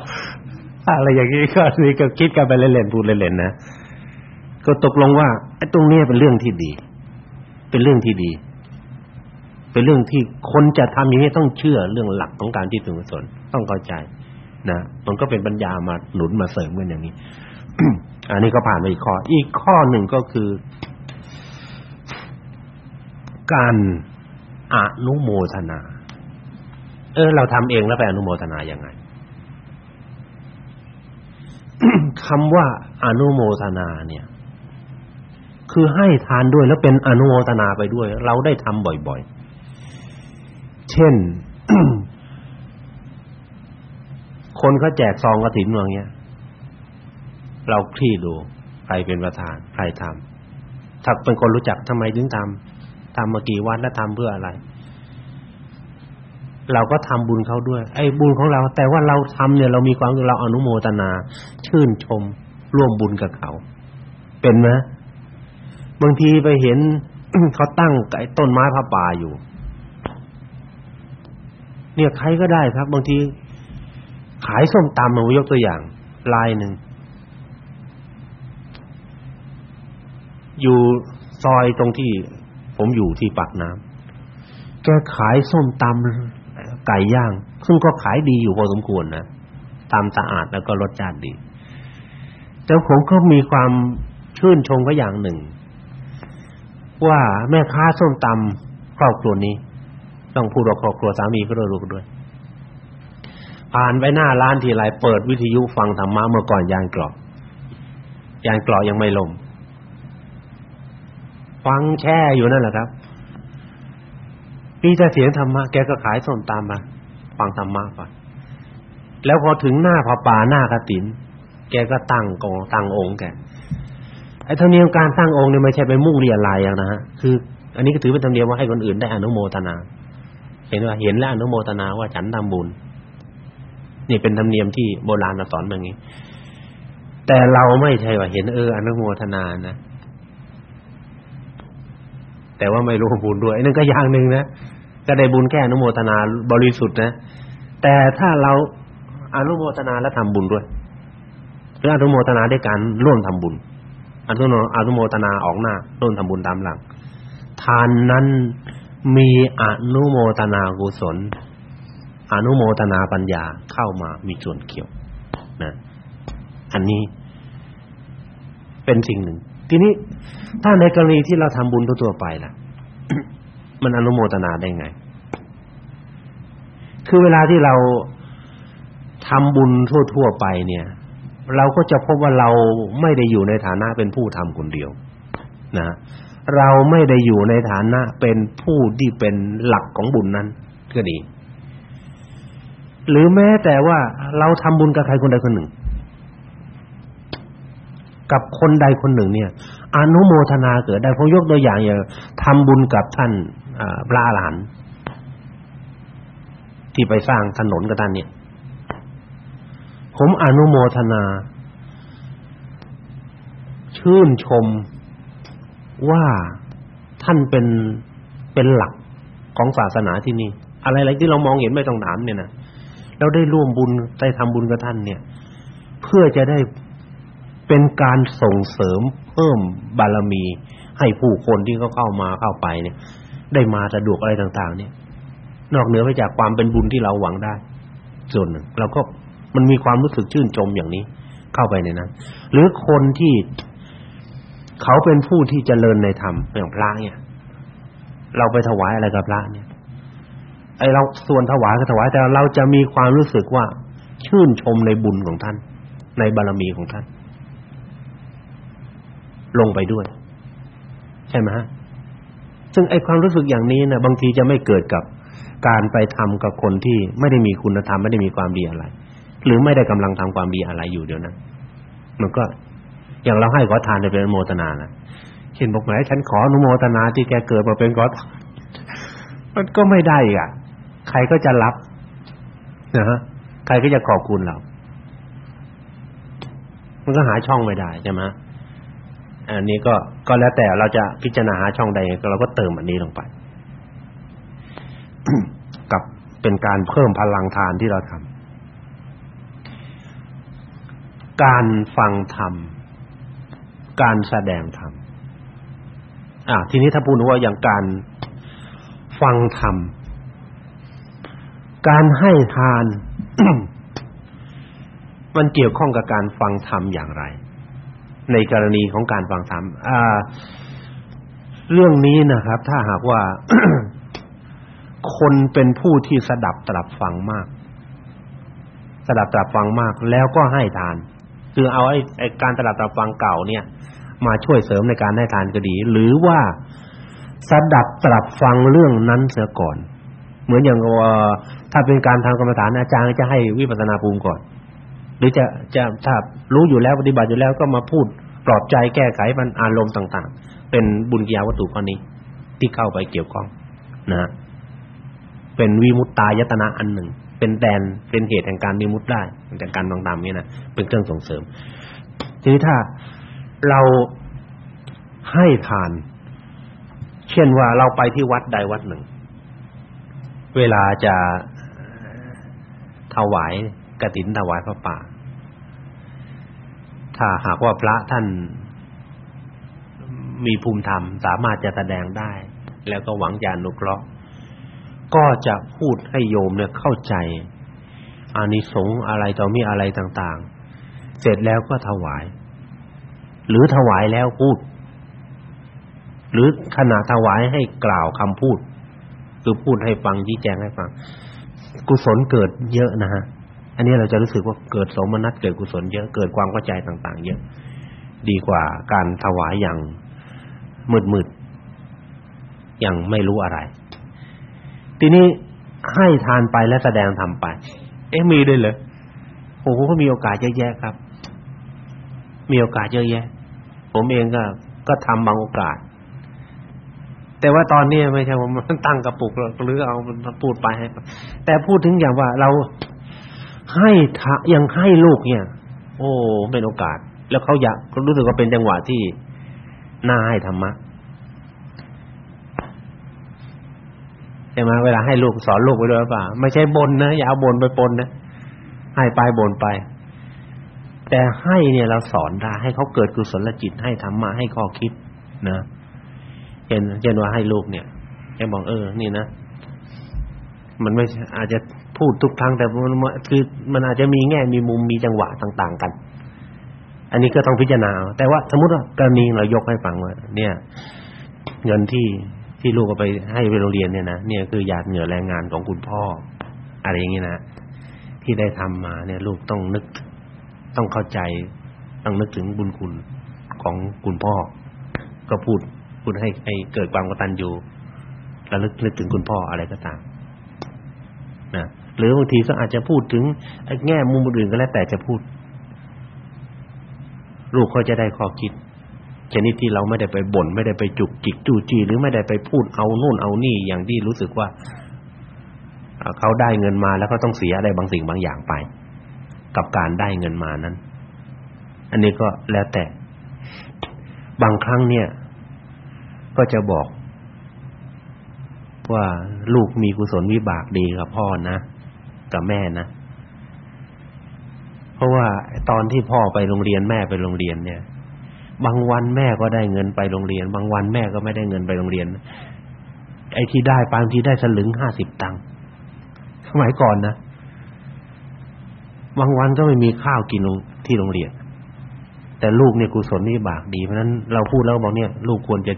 [SPEAKER 1] อะไรอย่างนี้ก็นี่ก็คิดกันไปเล่นๆพูดเล่นๆนะก็ตกลงว่าไอ้ตรงนี้เป็นเรื่องที่ดี เป็นเรื่องที่ดี เป็นเรื่องที่คนจะทำอย่างนี้ต้องเชื่อเรื่องหลักของการที่ถึงกุศลต้องเข้าใจ นะมันก็เป็นปัญญามาหนุนมาเสริมกันอย่างนี้ อันนี้ก็ผ่านไปอีกข้อ อีกข้อหนึ่งก็คือ การอนุโมทนา เออ เราทำเองแล้วไปอนุโมทนายังไงคำว่าอนุโมทนาเนี่ย คือให้ทานด้วยแล้วเป็นอนุโมทนาไปด้วย เราได้ทำบ่อยๆ เช่น คนเขาแจกซองกฐินอย่างเงี้ย เราคลี่ดูใครเป็นประธานใครทำถ้าเป็นคนรู้จักทำไมถึงทำทำมากี่วันแล้วทำเพื่ออะไร เราก็ทำบุญเขาด้วย ไอ้บุญของเรา แต่ว่าเราทำเนี่ยเรามีความเราอนุโมทนา ชื่นชม ร่วมบุญกับเขา เป็นไหมบางทีไปเห็นเขาตั้งไอ้ต้นไม้พระป่าอยู่ เนี่ยใครก็ได้ครับ บางทีขายส้มตำมายกตัวอย่างลายหนึ่ง อยู่ซอยตรงที่ผมอยู่ที่ปากน้ำแกขายส้มตำไก่ย่าง ซึ่งก็ขายดีอยู่พอสมควรนะตามสะอาดแล้วก็รสชาติดี แต่ผมก็มีความชื่นชมก็อย่างหนึ่ง ว่าแม่ค้าส้มตำครอบครัวนี้ ต้องพูดว่าครอบครัวสามีก็ด้วยลูกด้วย ผ่านไปหน้าร้านทีไรเปิดวิทยุฟังธรรมะเมื่อก่อนยางกรอบยางกรอบยังไม่ลม ฟังแช่อยู่นั่นแหละครับมีแต่เสียงธรรมะแกก็ขายส้มตามมา ฟังธรรมะก่อนแล้วพอถึงหน้าพระป่าหน้ากฐินแกก็ตั้งกองตั้งองค์แกไอ้ธรรมเนียมการตั้งองค์เนี่ยไม่ใช่ไปมุ่งเรียนลายอย่างนะฮะคือ อันนี้ก็ถือเป็นธรรมเนียมว่าให้คนอื่นได้อนุโมทนา เห็นว่าเห็นแล้วอนุโมทนาว่าฉันทำบุญนี่เป็นธรรมเนียมที่โบราณสอนแบบนี้ แต่เราไม่ใช่ว่าเห็นเอออนุโมทนานะ แต่ว่าไม่รู้บุญด้วยนั่นก็อย่างหนึ่งนะก็ได้บุญแค่อนุโมทนาบริสุทธิ์นะ แต่ถ้าเราอนุโมทนาแล้วทำบุญด้วยหรืออนุโมทนาด้วยการร่วมทำบุญอนุโมอนุโมทนาออกหน้าร่วมทำบุญตามหลังทานนั้นมีอนุโมทนากุศล อนุโมทนาปัญญาเข้ามามีส่วนเกี่ยวนะ อันนี้เป็นสิ่งหนึ่ง ทีนี้ถ้าในกรณีที่เราทำบุญทั่วๆไปล่ะ มันอนุโมทนาได้ไง คือเวลาที่เราทำบุญทั่วๆไปเนี่ย เราก็จะพบว่าเราไม่ได้อยู่ในฐานะเป็นผู้ทำคนเดียว นะ เราไม่ได้อยู่ในฐานะเป็นผู้ที่เป็นหลักของบุญนั้นก็ดี หรือแม้แต่ว่าเราทำบุญกับใครคนใดคนหนึ่ง กับคนใดคนหนึ่งเนี่ยอนุโมทนาเกิดได้ผมยกตัวอย่างอย่างทำบุญกับท่านพระอรหันต์ที่ไปสร้างถนนกับท่านเนี่ย ผมอนุโมทนา ชื่นชมว่าท่านเป็นเป็นหลักของศาสนาที่นี่ อะไรๆที่เรามองเห็นไม่ต้องถามเนี่ยนะเราได้ร่วมบุญได้ทำบุญกับท่านเนี่ย เพื่อจะได้ เป็นการส่งเสริมเพิ่มบารมี ให้ผู้คนที่เขาเข้ามาเข้าไปเนี่ย ได้มาสะดวกอะไรต่าง ๆ เนี่ย นอกเหนือไปจากความเป็นบุญที่เราหวังได้ ส่วนหนึ่งเราก็มันมีความรู้สึกชื่นชมอย่างนี้ เข้าไปในนั้นหรือคนที่เขาเป็นผู้ที่เจริญในธรรมอย่างพระเนี่ย เราไปถวายอะไรกับพระเนี่ยไอเราส่วนถวายก็ถวายแต่เราจะมีความรู้สึกว่าชื่นชมในบุญของท่าน ในบารมีของท่าน ลงไปด้วย ใช่ไหมฮะซึ่งไอ้ความรู้สึกอย่างนี้นะบางทีจะไม่เกิดกับการไปทำกับคนที่ไม่ได้มีคุณธรรมไม่ได้มีความดีอะไร หรือไม่ได้กำลังทำความดีอะไรอยู่เดี๋ยวนั้นมันก็อย่างเราให้ขอทานจะเป็นอนุโมทนานะเช่นบอกไหนฉันขออนุโมทนาที่แกเกิดมาเป็นขอมันก็ไม่ได้อะ ใครก็จะรับนะฮะใครก็จะขอบคุณเรา มันก็หาช่องไม่ได้ใช่ไหม อันนี้ก็ก็แล้วแต่เราจะพิจารณาหาช่องใดเราก็เติมอันนี้ลงไปกับเป็นการเพิ่มพลังทานที่เราทำการฟังธรรมการแสดงธรรมอ่าทีนี้ถ้าพูดว่าอย่างการฟังธรรมการให้ทาน มันเกี่ยวข้องกับการฟังธรรมอย่างไร ในกรณีของการฟังธรรมอ่าเรื่องนี้นะครับ ถ้าหากว่า คนเป็นผู้ที่สดับตรับฟังมาก สดับตรับฟังมาก แล้วก็ให้ทาน คือเอาไอ้ไอ้การสดับตรับฟังเก่าเนี่ย มาช่วยเสริมในการให้ทานก็ดี หรือว่าสดับตรับฟังเรื่องนั้นเสียก่อน เหมือนอย่างว่าถ้าเป็นการทางกรรมฐานอาจารย์จะให้วิปัสสนาภูมิก่อน หรือจะจะถ้ารู้อยู่แล้วปฏิบัติอยู่แล้วก็มาพูดปลอบใจแก้ไขปัญอารมณ์ต่าง ๆ เป็นบุญกิยาวัตถุข้อนี้ที่เข้าไปเกี่ยวข้องนะเป็นวิมุตตายตนะอันหนึ่ง เป็นแดนเป็นเหตุแห่งการมีมุตได้แต่การบางตามนี่นะเป็นเครื่องส่งเสริม ทีนี้ถ้าเราให้ทาน เช่นว่าเราไปที่วัดใดวัดหนึ่ง เวลาจะถวายกฐินถวายพระป่า ถ้าหากว่าพระท่านมีภูมิธรรมสามารถจะแสดงได้ แล้วก็หวังจะอนุเคราะห์ก็จะพูดให้โยมเนี่ยเข้าใจอานิสงส์อะไรต่อมีอะไรต่าง ๆ เสร็จแล้วก็ถวาย หรือถวายแล้วพูด หรือขณะถวายให้กล่าวคำพูด คือพูดให้ฟังชี้แจงให้ฟัง กุศลเกิดเยอะนะฮะ อันนี้เราจะรู้สึกว่าเกิดสมนัตเกิดกุศลเยอะเกิดความเข้าใจต่าง ๆ เยอะดีกว่าการถวายอย่างมืดๆอย่างไม่รู้อะไร ทีนี้ให้ทานไปและแสดงทำไป เอ๊ะมีด้วยเหรอโอ้โหก็มีโอกาสเยอะแยะครับ มีโอกาสเยอะแยะ ผมเองก็ก็ทำบางโอกาส แต่ว่าตอนนี้ไม่ใช่ผมตั้งกระปุกหรือเอาพูดไปให้แต่พูดถึงอย่างว่าเรา ให้ทะยังให้ลูกเนี่ย โอ้เป็นโอกาส แล้วเขาอยากรู้สึกว่าเป็นจังหวะที่น่าให้ธรรมะใช่ไหมเวลาให้ลูกสอนลูกไปด้วยป่ะไม่ใช่บนนะอย่าเอาบนไปปนนะให้ไปบนไป แต่ให้เนี่ยเราสอนได้ให้เขาเกิดกุศลจิตให้ธรรมะให้ข้อคิดนะเห็นเช่นว่าให้ลูกเนี่ยแกบอกเออ นี่นะมันไม่อาจจะ พูดทุกครั้งแต่มันคือมันอาจจะมีแง่มีมุมมีจังหวะต่าง ๆ กัน อันนี้ก็ต้องพิจารณา แต่ว่าสมมุติว่ากรณีเรายกให้ฟังว่าเนี่ย เงินที่ที่ลูกเอาไปให้ไปโรงเรียนเนี่ยนะเนี่ยคือหยาดเหงื่อแรงงานของคุณพ่อ อะไรอย่างนี้นะที่ได้ทำมาเนี่ยลูกต้องนึกต้องเข้าใจต้องนึกถึงบุญคุณของคุณพ่อ ก็พูดพูดให้ให้เกิดความกตัญญูระลึกนึกถึงคุณพ่ออะไรก็ตามนะ หรือบางทีก็อาจจะพูดถึงแง่มุมอื่นก็แล้วแต่จะพูด ลูกเขาจะได้ข้อคิดชนิดที่เราไม่ได้ไปบ่นไม่ได้ไปจุกจิกจู้จี้หรือไม่ได้ไปพูดเอาโน่นเอานี่อย่างที่รู้สึกว่าเขาได้เงินมาแล้วก็ต้องเสียอะไรบางสิ่งบางอย่างไป กับการได้เงินมานั้น อันนี้ก็แล้วแต่ บางครั้งเนี่ย ก็จะบอก ว่าลูกมีกุศลวิบากดีกับพ่อนะ กับแม่นะ เพราะว่าตอนที่พ่อไปโรงเรียนแม่ไปโรงเรียนเนี่ย บางวันแม่ก็ได้เงินไปโรงเรียน บางวันแม่ก็ไม่ได้เงินไปโรงเรียน ไอ้ที่ได้บางทีได้สลึงห้าสิบตังค์สมัยก่อนนะบางวันก็ไม่มีข้าวกินที่โรงเรียน แต่ลูกเนี่ยกุศลนี่บากดี เพราะนั้นเราพูดแล้วบอกเนี่ย ลูกควรจะ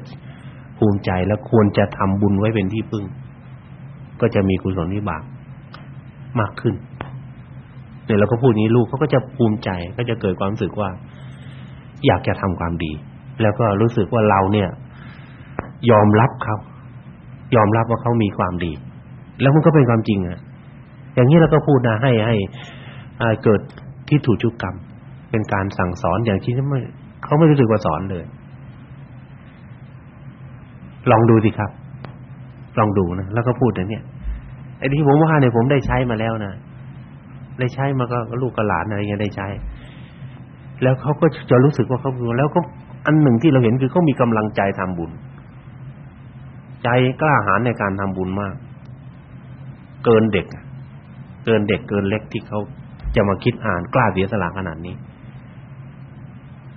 [SPEAKER 1] ภูมิใจและควรจะทำบุญไว้เป็นที่พึ่ง ก็จะมีกุศลนี่บาก มากขึ้นเนี่ยเราก็พูดนี้ลูกเขาก็จะภูมิใจก็จะเกิดความรู้สึกว่า อยากจะทำความดี แล้วก็รู้สึกว่าเราเนี่ย ยอมรับเขายอมรับว่าเขามีความดี แล้วมันก็เป็นความจริงอะ อย่างนี้เราก็พูดนะให้ให้เกิดที่ถูกจุกรรม เป็นการสั่งสอนอย่างที่ไม่เขาไม่รู้สึกว่าสอนเลย ลองดูสิครับ ลองดูนะแล้วก็พูดอย่างเนี้ย ไอ้ที่ผมว่าเนี่ยผมได้ใช้มาแล้วนะได้ใช้มาก็ลูกกับหลานอะไรเงี้ยได้ใช้ แล้วเขาก็จะรู้สึกว่าเขาแล้วก็อันหนึ่งที่เราเห็นคือเขามีกำลังใจทำบุญ ใจกล้าหาญในการทำบุญมาก เกินเด็ก เกินเด็กเกินเล็กที่เขาจะมาคิดอ่านกล้าเสียสละขนาดนี้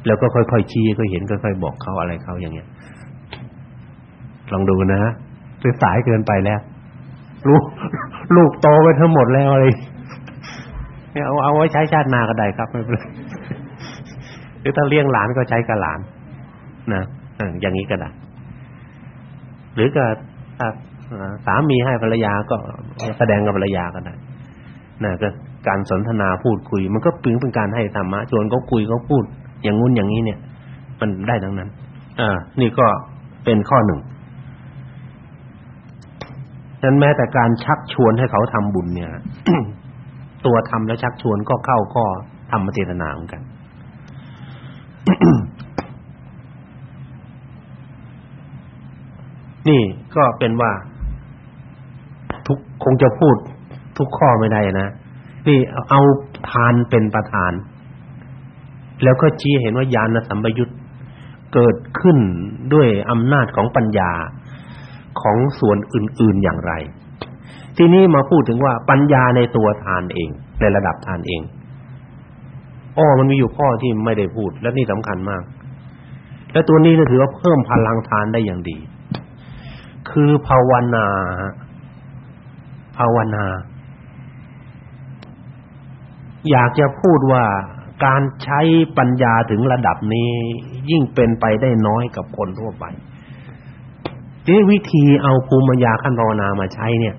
[SPEAKER 1] แล้วก็ค่อยๆชี้ก็เห็นค่อยๆบอกเขาอะไรเขาอย่างเงี้ยลองดูนะฮะคือสายเกินไปแล้ว ลูกลูกโตไปทั้งหมดแล้วอะไรเอาเอาไว้ใช้ชาติหน้าก็ได้ครับไม่เป็นไรรือถ้าเลี้ยงหลานก็ใช้กับหลาน นะอย่างนี้ก็ได้หรือก็ถ้าสามีให้ภรรยาก็แสดงกับภรรยาก็ได้นะก็การสนทนาพูดคุย มันก็ปึงเป็นการให้ธรรมะชวนเขาคุยเขาพูด อย่างงุ้นอย่างนี้เนี่ย มันได้ทั้งนั้น อ่า นี่ก็เป็นข้อหนึ่ง ฉะนั้นแม้แต่การชักชวนให้เขาทำบุญเนี่ย ตัวทำแล้วชักชวนก็เข้าก็ธรรมเจตนาเหมือนกัน นี่ก็เป็นว่า ทุกคงจะพูดทุกข้อไม่ได้นะนี่เอาทานเป็นประธาน แล้วก็ชี้เห็นว่าญาณสัมปยุตเกิดขึ้นด้วยอำนาจของปัญญา ของส่วนอื่น ๆอย่างไร ทีนี้มาพูดถึงว่าปัญญาในตัวทานเอง ในระดับทานเองอ้อมันมีอยู่ข้อที่ไม่ได้พูด และนี่สำคัญมาก และตัวนี้ก็ถือว่าเพิ่มพลังทานได้อย่างดี คือภาวนา ภาวนา อยากจะพูดว่าการใช้ปัญญาถึงระดับนี้ ยิ่งเป็นไปได้น้อยกับคนทั่วไป นี่วิธีเอาภูมิปัญญาขั้นภาวนามาใช้เนี่ย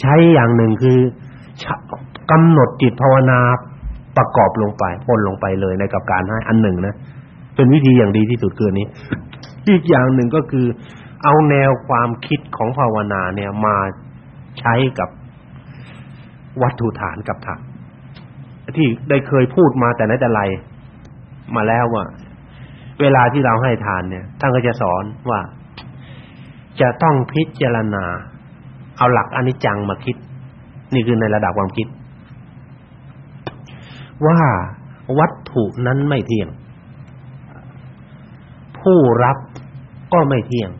[SPEAKER 1] ใช้อย่างหนึ่งคือกำหนดจิตภาวนาประกอบลงไปพ่นลงไปเลยในกับการให้อันหนึ่งนะเป็นวิธีอย่างดีที่สุดคือนี้ อีกอย่างหนึ่งก็คือ เอาแนวความคิดของภาวนาเนี่ยมาใช้กับวัตถุฐานกับธรรมที่ได้เคยพูดมาแต่ไหนแต่ไรมาแล้วว่า เวลาที่เราให้ทานเนี่ยท่านก็จะสอนว่า จะต้องพิจารณา เอาหลักอนิจจังมาคิด นี่คือในระดับความคิด ว่าวัตถุนั้นไม่เที่ยง ผู้รับก็ไม่เที่ยง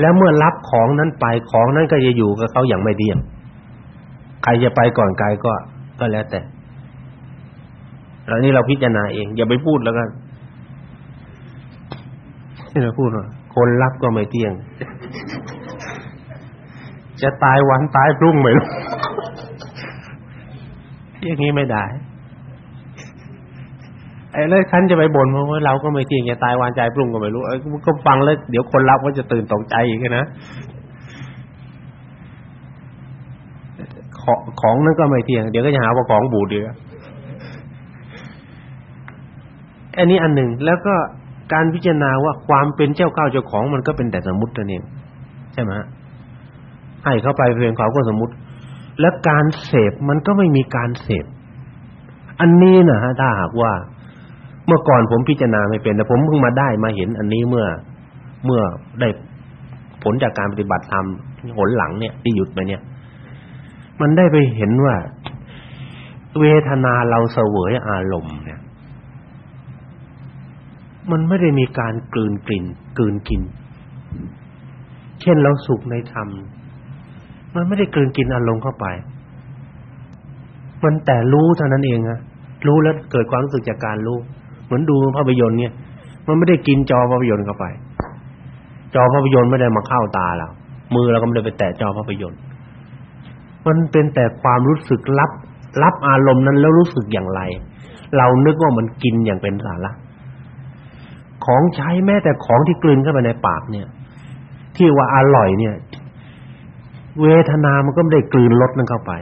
[SPEAKER 1] แล้วเมื่อรับของนั้นไปของนั้นก็จะอยู่กับเขาอย่างไม่เที่ยง ใครจะไปก่อนไกลก็ก็แล้วแต่แล้วนี่เราพิจารณาเอง อย่าไปพูดแล้วกัน ที่เราพูดว่าคนรับก็ไม่เที่ยง จะตายวันตายพรุ่งไม่รู้อย่างนี้ไม่ได้ไอ้เลยคันจะไปบ่นว่าเราก็ไม่เที่ยงจะตายวันใจพรุ่งก็ไม่รู้เอ้ก็ฟังแล้วเดี๋ยวคนรับก็จะตื่นตกใจอีกนะของของนั้นก็ไม่เที่ยง เดี๋ยวก็จะหาว่าของบูดเดียอันนี้อันหนึ่งแล้วก็ การพิจารณาว่าความเป็นเจ้าข้าวเจ้าของมันก็เป็นแต่สมมุตินั่นเองใช่ไหมให้เข้าไปเพียงเขาก็สมมุติ และการเสพมันก็ไม่มีการเสพอันนี้นะฮะถ้าหากว่า เมื่อก่อนผมพิจารณาไม่เป็นแต่ผมเพิ่งมาได้มาเห็น อันนี้เมื่อเมื่อได้ผลจากการปฏิบัติธรรมหนหลังเนี่ยที่หยุดไปเนี่ย มันได้ไปเห็นว่า เวทนาเราเสวยอารมณ์เนี่ย มันไม่ได้มีการกลืนกลิ่นกลืนกิน เช่นเราสุขในธรรม มันไม่ได้กลืนกินอารมณ์เข้าไป มันแต่รู้เท่านั้นเองอะรู้แล้วเกิดความรู้สึกจากการรู้ เหมือนดูภาพยนตร์เนี่ย มันไม่ได้กินจอภาพยนตร์เข้าไป จอภาพยนตร์ไม่ได้มาเข้าตาเรามือเราก็ไม่ได้ไปแตะจอภาพยนตร์ มันเป็นแต่ความรู้สึกรับ รับอารมณ์นั้นแล้วรู้สึกอย่างไร เรานึกว่ามันกินอย่างเป็นสาระ ของใช้แม้แต่ของที่กลืนเข้าไปในปากเนี่ย ที่ว่าอร่อยเนี่ย เวทนามันก็ไม่ได้กลืนรสนั้นเข้าไป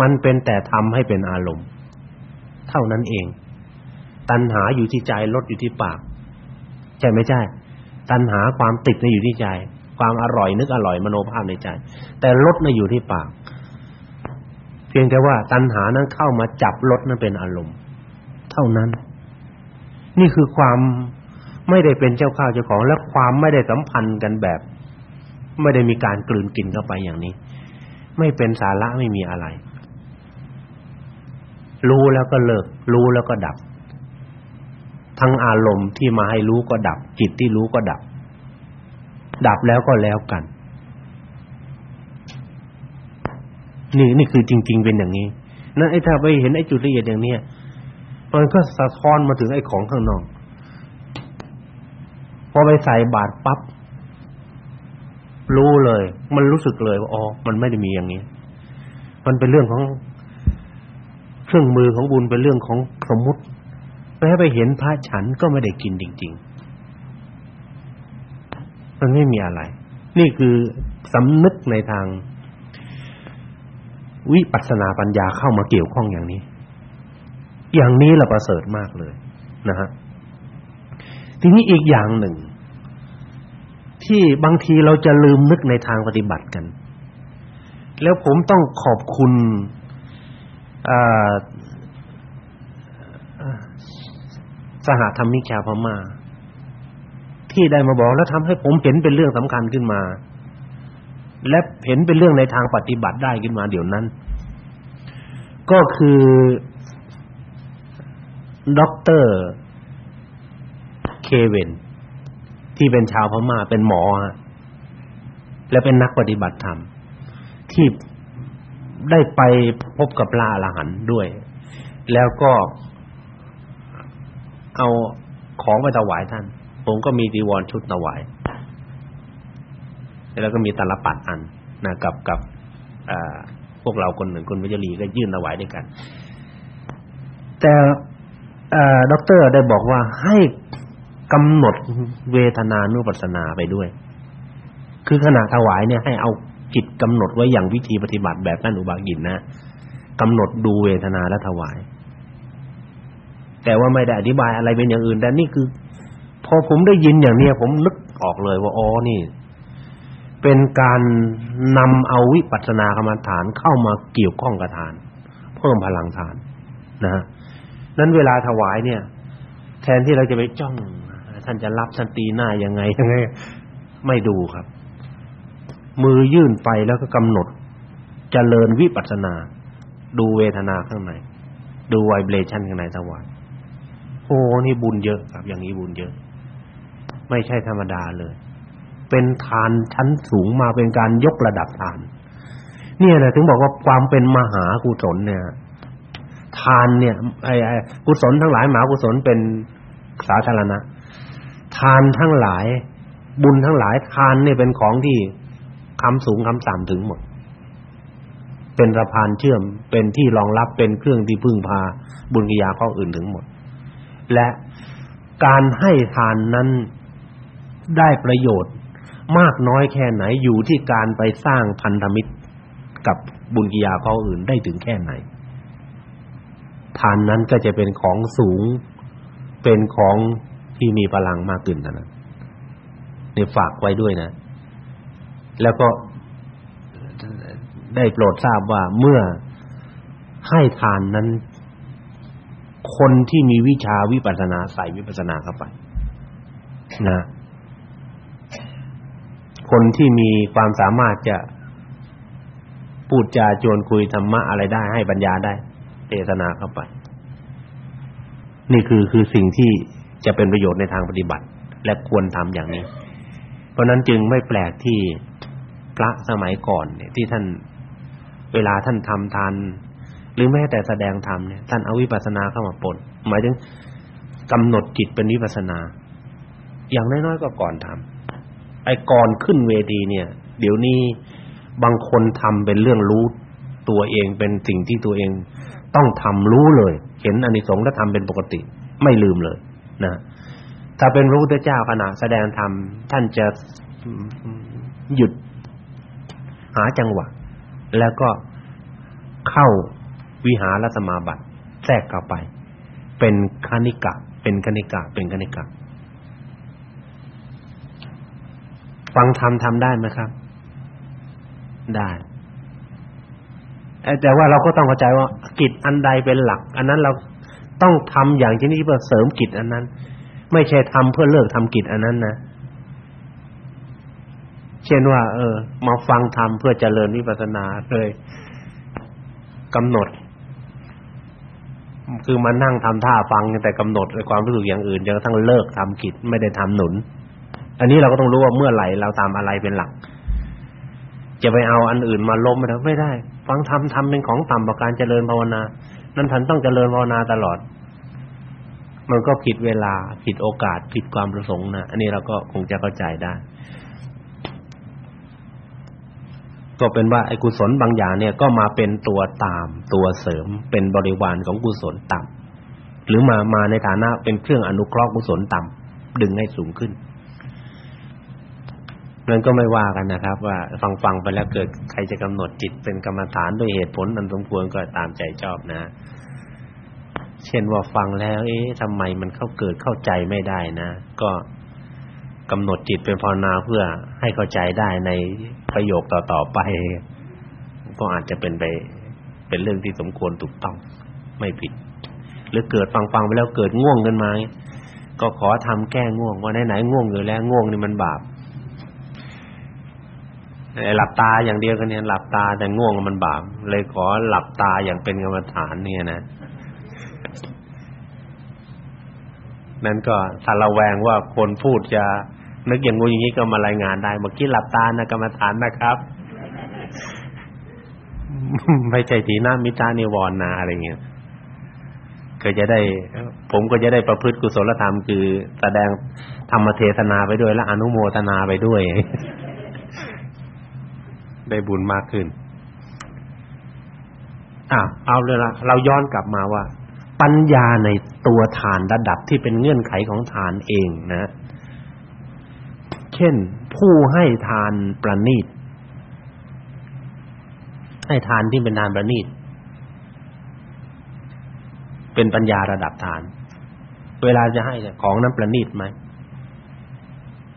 [SPEAKER 1] มันเป็นแต่ทำให้เป็นอารมณ์ เท่านั้นเอง ตัณหาอยู่ที่ใจรสอยู่ที่ปากใช่ไม่ใช่ ตัณหาความติดน่ะอยู่ที่ใจ ความอร่อยนึกอร่อยมโนภาพในใจ แต่รสน่ะอยู่ที่ปาก เพียงแต่ว่าตัณหานั้นเข้ามาจับรสนั้นเป็นอารมณ์ เท่านั้น นี่คือความ ไม่ได้เป็นเจ้าข้าวเจ้าของ และความไม่ได้สัมพันธ์กันแบบ ไม่ได้มีการกลืนกินเข้าไปอย่างนี้ ไม่เป็นสาระไม่มีอะไร รู้แล้วก็เลิก รู้แล้วก็ดับ ทั้งอารมณ์ที่มาให้รู้ก็ดับ จิตที่รู้ก็ดับ ดับแล้วก็แล้วกัน นี่นี่คือจริง ๆ เป็นอย่างนี้นั่นไอ้ถ้าไปเห็นไอ้จุดละเอียดอย่างเนี้ยมันก็สะท้อนมาถึงไอ้ของข้างนอก อไปใส่บาตรปั๊บรู้เลย มันรู้สึกเลยว่าอ๋อมันไม่ได้มีอย่างนี้ มันเป็นเรื่องของเครื่องมือของบุญเป็นเรื่องของสมมุติไปให้ไปเห็นพระฉันก็ไม่ได้กินจริง ๆ มันไม่มีอะไร นี่คือสำนึกในทาง วิปัสสนาปัญญาเข้ามาเกี่ยวข้องอย่างนี้ อย่างนี้ละประเสริฐมากเลยนะฮะทีนี้อีกอย่างหนึ่ง ที่บางทีเราจะลืมนึกในทางปฏิบัติกัน แล้วผมต้องขอบคุณสหธรรมิกชาวพม่าที่ได้มาบอกแล้วทำให้ผมเห็นเป็นเรื่องสำคัญขึ้นมา และเห็นเป็นเรื่องในทางปฏิบัติได้ขึ้นมาเดี๋ยวนั้น ก็คือด็อกเตอร์เคเวน ที่เป็นชาวพม่าเป็นหมอฮะและเป็นนักปฏิบัติธรรม ที่ได้ไปพบกับพระอรหันต์ด้วย แล้วก็เอาของไปถวายท่าน ผมก็มีจีวรชุดถวาย แล้วก็มีตาลปัตรอันนะกับกับพวกเราคนหนึ่งคนวิจรีก็ยื่นถวายด้วยกัน แต่ด็อกเตอร์ได้บอกว่าให้ กำหนดเวทนานุปัสสนาไปด้วย คือขณะถวายเนี่ยให้เอาจิตกำหนดไว้อย่างวิธีปฏิบัติแบบท่านอุบากินนะกำหนดดูเวทนาและถวาย แต่ว่าไม่ได้อธิบายอะไรเป็นอย่างอื่นแต่นี่คือ พอผมได้ยินอย่างเนี้ยผมนึกออกเลยว่าอ๋อนี่ เป็นการนำเอาวิปัสสนากรรมฐานเข้ามาเกี่ยวข้องกับทาน เพิ่มพลังทาน นะฮะนั้นเวลาถวายเนี่ย แทนที่เราจะไปจ้อง ท่านจะรับท่านตีหน้ายังไงยังไงไม่ดูครับ มือยื่นไปแล้วก็กำหนดจเจริญวิปัสสนา ดูเวทนาข้างในดูไวเบรชั่นข้างในถวายโอ้นี่บุญเยอะครับ อย่างนี้บุญเยอะ ไม่ใช่ธรรมดาเลย เป็นทานชั้นสูงมาเป็นการยกระดับทาน เนี่ยนะถึงบอกว่าความเป็นมหากุศลเนี่ยทานเนี่ยไอ้กุศลทั้งหลายมหากุศลเป็นสาธารณะ ทานทั้งหลาย บุญทั้งหลาย ทานเนี่ยเป็นของที่คำสูงคำต่ำถึงหมด เป็นสะพานเชื่อมเป็นที่รองรับเป็นเครื่องที่พึ่งพาบุญกิยาข้ออื่นถึงหมด และการให้ทานนั้นได้ประโยชน์มากน้อยแค่ไหนอยู่ที่การไปสร้างพันธมิตรกับบุญกิยาข้ออื่นได้ถึงแค่ไหน ทานนั้นก็จะเป็นของสูงเป็นของ ที่มีพลังมากขึ้นนะนี่ฝากไว้ด้วยนะ แล้วก็ได้โปรดทราบว่าเมื่อให้ทานนั้น คนที่มีวิชาวิปัสสนาใส่วิปัสสนาเข้าไปนะ คนที่มีความสามารถจะพูดจาชวนคุยธรรมะอะไรได้ให้ปัญญาได้เทศนาเข้าไป นี่คือคือสิ่งที่ จะเป็นประโยชน์ในทางปฏิบัติ และควรทำอย่างนี้ เพราะนั้นจึงไม่แปลกที่พระสมัยก่อนเนี่ยที่ท่านเวลาท่านทำทานหรือแม้แต่แสดงธรรมเนี่ยท่านเอาวิปัสสนาเข้ามาปนหมายถึงกำหนดจิตเป็นวิปัสสนา อย่างน้อยๆก็ก่อนทำไอ้ก่อนขึ้นเวทีเนี่ย เดี๋ยวนี้บางคนทำเป็นเรื่องรู้ตัวเองเป็นสิ่งที่ตัวเองต้องทำรู้เลย เห็นอานิสงส์และทำเป็นปกติ ไม่ลืมเลย นะถ้าเป็นพระพุทธเจ้าขณะแสดงธรรมท่านจะหยุดหาจังหวะ แล้วก็เข้าวิหารสมาบัติแทรกเข้าไป เป็นคณิกะ เป็นคณิกะ เป็นคณิกะ ฟังธรรมทำได้ไหมครับ ได้แต่ว่าเราก็ต้องเข้าใจว่ากิจอันใดเป็นหลัก อันนั้นเรา ต้องทำอย่างที่นี้เพื่อเสริมกิจอันนั้น ไม่ใช่ทำเพื่อเลิกทำกิจอันนั้นนะเช่นว่า เออ มาฟังธรรมเพื่อเจริญวิปัสสนาเลยกำหนด คือมานั่งทำท่าฟังแต่กำหนดความรู้สึกอย่างอื่นจนกระทั่งเลิกทำกิจไม่ได้ทำหนุน อันนี้เราก็ต้องรู้ว่าเมื่อไหร่เราทำอะไรเป็นหลัก จะไปเอาอันอื่นมาล้มไม่ได้ ฟังธรรมธรรมเป็นของต่ำกว่าการเจริญภาวนา นั้นท่านต้องเจริญภาวนาตลอด มันก็ผิดเวลาผิดโอกาสผิดความประสงค์นะ อันนี้เราก็คงจะเข้าใจได้ ก็เป็นว่าไอ้กุศลบางอย่างเนี่ยก็มาเป็นตัวตามตัวเสริมเป็นบริวารของกุศลต่ำหรือมามาในฐานะเป็นเครื่องอนุเคราะห์กุศลต่ำดึงให้สูงขึ้นนั่นก็ไม่ว่ากันนะครับ ว่าฟังๆไปแล้วเกิดใครจะกำหนดจิตเป็นกรรมฐานด้วยเหตุผลอันสมควรก็ตามใจชอบนะ เช่นว่าฟังแล้ว เอ๊ะทำไมมันเข้าเกิดเข้าใจไม่ได้นะ ก็กำหนดจิตเป็นภาวนาเพื่อให้เข้าใจได้ในประโยคต่อๆไป ก็อาจจะเป็นไป เป็นเรื่องที่สมควรถูกต้องไม่ผิด หรือเกิดฟังๆไปแล้วเกิดง่วงขึ้นมาก็ขอทำแก้ง่วงว่าไหนๆง่วงอยู่แล้วง่วงนี่มันบาปหลับตาอย่างเดียวกันเนี่ยหลับตาแต่ง่วงมันบาปเลยขอหลับตาอย่างเป็นกรรมฐานเนี่ยนะ นั่นก็ถ้าระแวงว่าคนพูดจะนึกอย่างงูอย่างนี้ก็มารายงานได้เมื่อกี้หลับตานะกรรมฐานนะครับ ไม่ใช่ทีน้ามิตานิวรณ์นะอะไรเงี้ยก็จะได้ ผมก็จะได้ประพฤติกุศลธรรมคือแสดงธรรมเทศนาไปด้วย และอนุโมทนาไปด้วย ได้บุญมากขึ้นอะเอาเลยละเราย้อนกลับมาว่า ปัญญาในตัวฐานระดับที่เป็นเงื่อนไขของฐานเองนะ เช่น ผู้ให้ทานประณีต ให้ทานที่เป็นทานประณีต เป็นปัญญาระดับฐาน เวลาจะให้ของนั้นประณีตไหม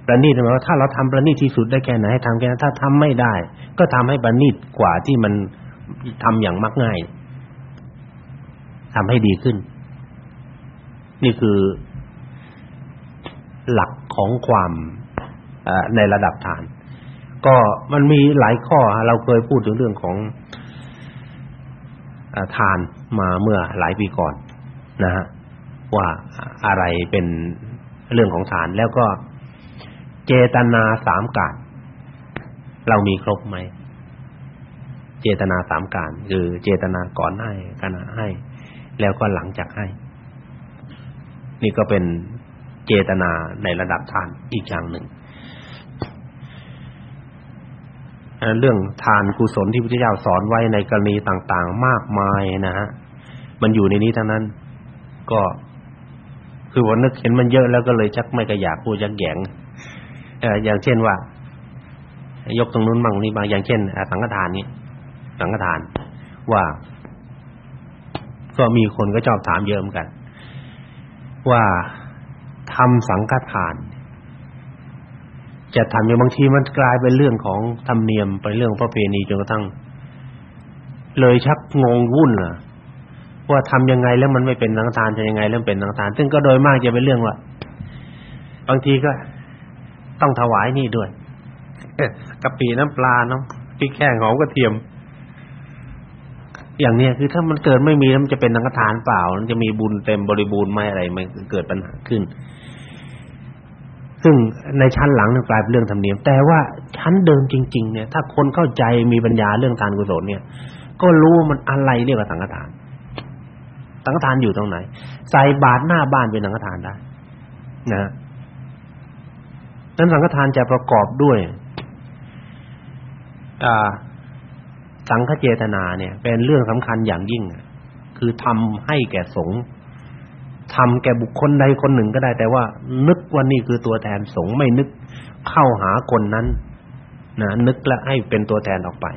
[SPEAKER 1] ประณีตหมายว่าถ้าเราทำประณีตที่สุดได้แค่ไหนให้ทำแค่นั้นถ้าทำไม่ได้ ก็ทำให้ประณีตกว่าที่มันทำอย่างมักง่าย ทำให้ดีขึ้น นี่คือหลักของความในระดับฐาน ก็มันมีหลายข้อ เราเคยพูดถึงเรื่องของทานมาเมื่อหลายปีก่อนนะฮะว่าอะไรเป็นเรื่องของทาน แล้วก็เจตนาสามการเรามีครบไหม เจตนาสามการคือเจตนาก่อนให้ขณะให้ แล้วก็หลังจากให้ นี่ก็เป็นเจตนาในระดับทานอีกอย่างหนึ่งเรื่องทานกุศลที่พระพุทธเจ้าสอนไว้ในกรณีต่างๆ มากมายนะฮะมันอยู่ในนี้ทั้งนั้น ก็คือว่านึกเห็นมันเยอะแล้วก็เลยชักไม่กระอยากพูดยักแยงเอ่ออย่างเช่นว่า ยกตรงนู้นบ้างนี้บางอย่างเช่นสังฆทานนี้สังฆทาน ว่า ก็มีคนก็ชอบถามเยอะเหมือนกัน ว่าทำสังฆทาน จะทำอย่างบางทีมันกลายเป็นเรื่องของธรรมเนียมไปเรื่องประเพณีจนกระทั่ง เลยชักงงวุ่นล่ะว่าทำยังไงแล้วมันไม่เป็นสังฆทานจะยังไงแล้วเป็นสังฆทาน ซึ่งก็โดยมากจะเป็นเรื่องว่าบางทีก็ต้องถวายนี่ด้วยกะปิน้ำปลาเนาะพริกแห้งหอมกระเทียม อย่างเนี้ยคือถ้ามันเกิดไม่มีมันจะเป็นสังฆทานเปล่า มันจะมีบุญเต็มบริบูรณ์ไหมอะไรมันเกิดปัญหาขึ้น ซึ่งในชั้นหลังนี่กลายเป็นเรื่องธรรมเนียม แต่ว่าชั้นเดิมจริง ๆ เนี่ย ถ้าคนเข้าใจมีปัญญาเรื่องทานกุศลเนี่ย ก็รู้ว่ามันอะไรเรียกว่าสังฆทาน สังฆทานอยู่ตรงไหน ใส่บาตรหน้าบ้านเป็นสังฆทานได้ นะนั้นสังฆทานจะประกอบด้วย อ่า สังฆเจตนาเนี่ย เป็นเรื่องสำคัญอย่างยิ่ง คือทำให้แก่สงฆ์ทำแก่บุคคลใดคนหนึ่งก็ได้ แต่ว่า นึกว่านี่คือตัวแทนสงฆ์ไม่นึกเข้าหาคนนั้นนะนึกและให้เป็นตัวแทนออกไป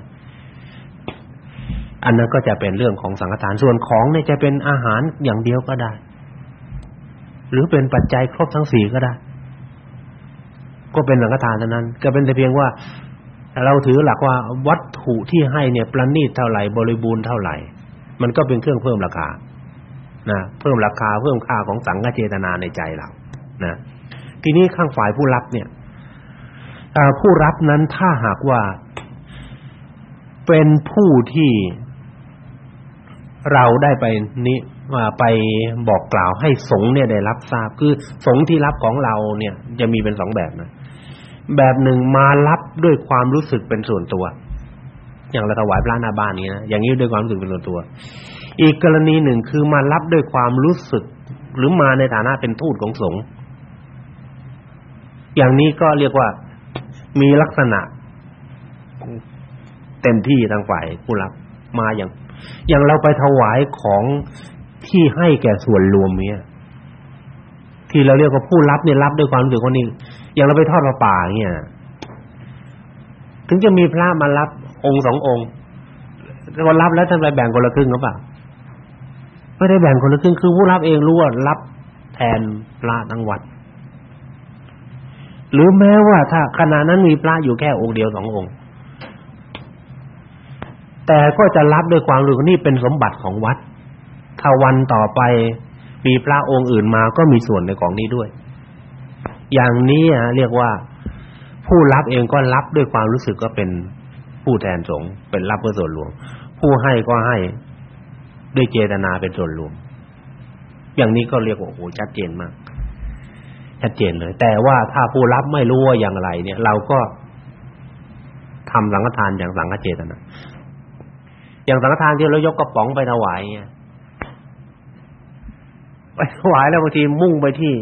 [SPEAKER 1] อันนั้นก็จะเป็นเรื่องของสังฆทานส่วนของเนี่ยจะเป็นอาหารอย่างเดียวก็ได้ หรือเป็นปัจจัยครบทั้งสี่ก็ได้ ก็เป็นสังฆทานเท่านั้น ก็เป็นแต่เพียงว่า เราถือหลักว่าวัตถุที่ให้เนี่ยประณีตเท่าไหร่บริบูรณ์เท่าไหร่ มันก็เป็นเครื่องเพิ่มราคานะเพิ่มราคาเพิ่มค่าของสังฆเจตนาในใจเรานะทีนี้ข้างฝ่ายผู้รับเนี่ยผู้รับนั้นถ้าหากว่า เป็นผู้ที่เราได้ไปนี้ว่าไปบอกกล่าวให้สงฆ์เนี่ยได้รับทราบ คือสงฆ์ที่รับของเราเนี่ย จะมีเป็นสองแบบนะ แบบหนึ่งมารับด้วยความรู้สึกเป็นส่วนตัว อย่างเราถวายพระหน้าบ้านนี้นะอย่างนี้ด้วยความรู้สึกเป็นส่วนตัว อีกกรณีหนึ่งคือมารับด้วยความรู้สึก หรือมาในฐานะเป็นทูตของสงฆ์อย่างนี้ก็เรียกว่ามีลักษณะเต็มที่ทางฝ่ายผู้รับมาอย่าง อย่างเราไปถวายของที่ให้แก่ส่วนรวมเนี่ยที่เราเรียกว่าผู้รับเนี่ยรับด้วยความรู้สึกคนนี้ อย่างเราไปทอดผ้าป่าเนี่ยถึงจะมีพระมารับองค์สององค์แต่ว่ารับแล้วท่านไปแบ่งคนละครึ่งหรือเปล่าไม่ได้แบ่งคนละครึ่งคือผู้รับเองรู้ว่ารับแทนพระทั้งวัด หรือแม้ว่าถ้าขณะนั้นมีพระอยู่แค่องค์เดียวสององค์ แต่ก็จะรับด้วยความรู้นี่เป็นสมบัติของวัด ถ้าวันต่อไปมีพระองค์อื่นมาก็มีส่วนในของนี้ด้วย อย่างนี้เรียกว่าผู้รับเองก็รับด้วยความรู้สึกก็เป็นผู้แทนสงฆ์เป็นรับเพื่อส่วนรวม ผู้ให้ก็ให้ด้วยเจตนาเป็นส่วนรวม อย่างนี้ก็เรียกว่าโอ้โหชัดเจนมาก ชัดเจนเลย แต่ว่าถ้าผู้รับไม่รู้ว่าอย่างไร เนี่ย เราก็ทำสังฆทานอย่างสังฆเจตนาอย่างสังฆทานที่เรายกกระป๋องไปถวายเนี่ยไปถวายแล้วบางทีมุ่งไปที่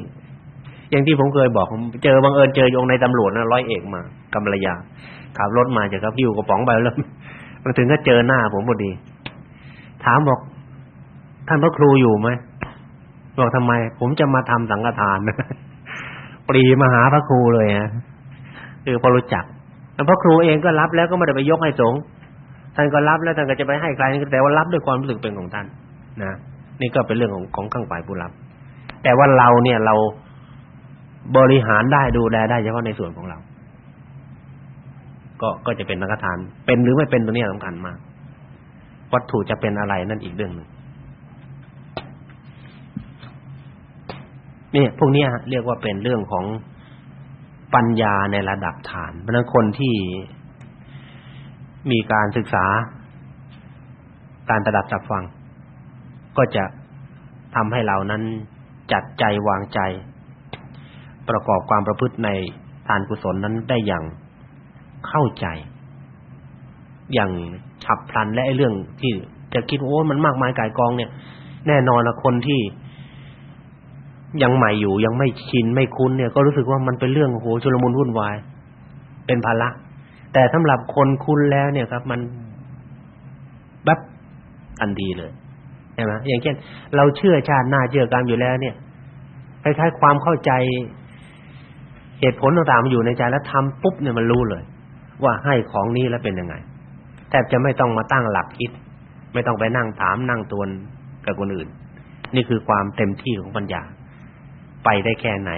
[SPEAKER 1] อย่างที่ผมเคยบอกผมเจอบังเอิญเจอโยงในตำรวจนะร้อยเอกมากำมรยาขับรถมาจากครับหิ้วกระป๋องไปแล้วมาถึงก็เจอหน้าผมพอดี ถามบอก ท่านพระครูอยู่ไหมบอกทำไม ผมจะมาทำสังฆทานปรีมาหาพระครูเลยฮะคือพอรู้จักแล้วพระครูเองก็รับแล้วก็ไม่ได้ไปยกให้สงฆ์ท่านก็รับแล้วท่านก็จะไปให้ใครแต่ว่ารับด้วยความรู้สึกเป็นของท่านนะนี่ก็เป็นเรื่องของของข้างฝ่ายผู้รับ แต่ว่าเราเนี่ยเรา บริหารได้ดูแลได้เฉพาะในส่วนของเรา ก็ก็จะเป็นสังฆทาน เป็นหรือไม่เป็นตัวนี้สำคัญมาก วัตถุจะเป็นอะไรนั่นอีกเรื่องหนึ่งนี่พวกนี้เรียกว่าเป็นเรื่องของปัญญาในระดับฐาน เพราะนั้นคนที่มีการศึกษาการประดับจับฟัง ก็จะทำให้เรานั้นจัดใจวางใจ ประกอบความประพฤติในทานกุศลนั้นได้อย่างเข้าใจ อย่างฉับพลันและไอ้เรื่องที่จะคิดโอ้มันมากมายกายกองเนี่ย แน่นอนละคนที่ยังใหม่อยู่ยังไม่ชินไม่คุ้นเนี่ย ก็รู้สึกว่ามันเป็นเรื่องโหชุลมุนวุ่นวาย เป็นภาระแต่สำหรับคนคุ้นแล้วเนี่ยครับ มันแบบทันทีเลยใช่ไหมอย่างเช่น เราเชื่อชาติหน้าเชื่อกรรมอยู่แล้วเนี่ยคล้ายๆความเข้าใจ เหตุผลต่างๆมันอยู่ในใจแล้วทำปุ๊บเนี่ยมันรู้เลย ว่าให้ของนี้แล้วเป็นยังไงแทบจะไม่ต้องมาตั้งหลักคิด ไม่ต้องไปนั่งถามนั่งตวนกับคนอื่น นี่คือความเต็มที่ของปัญญา ไปได้แค่ไหน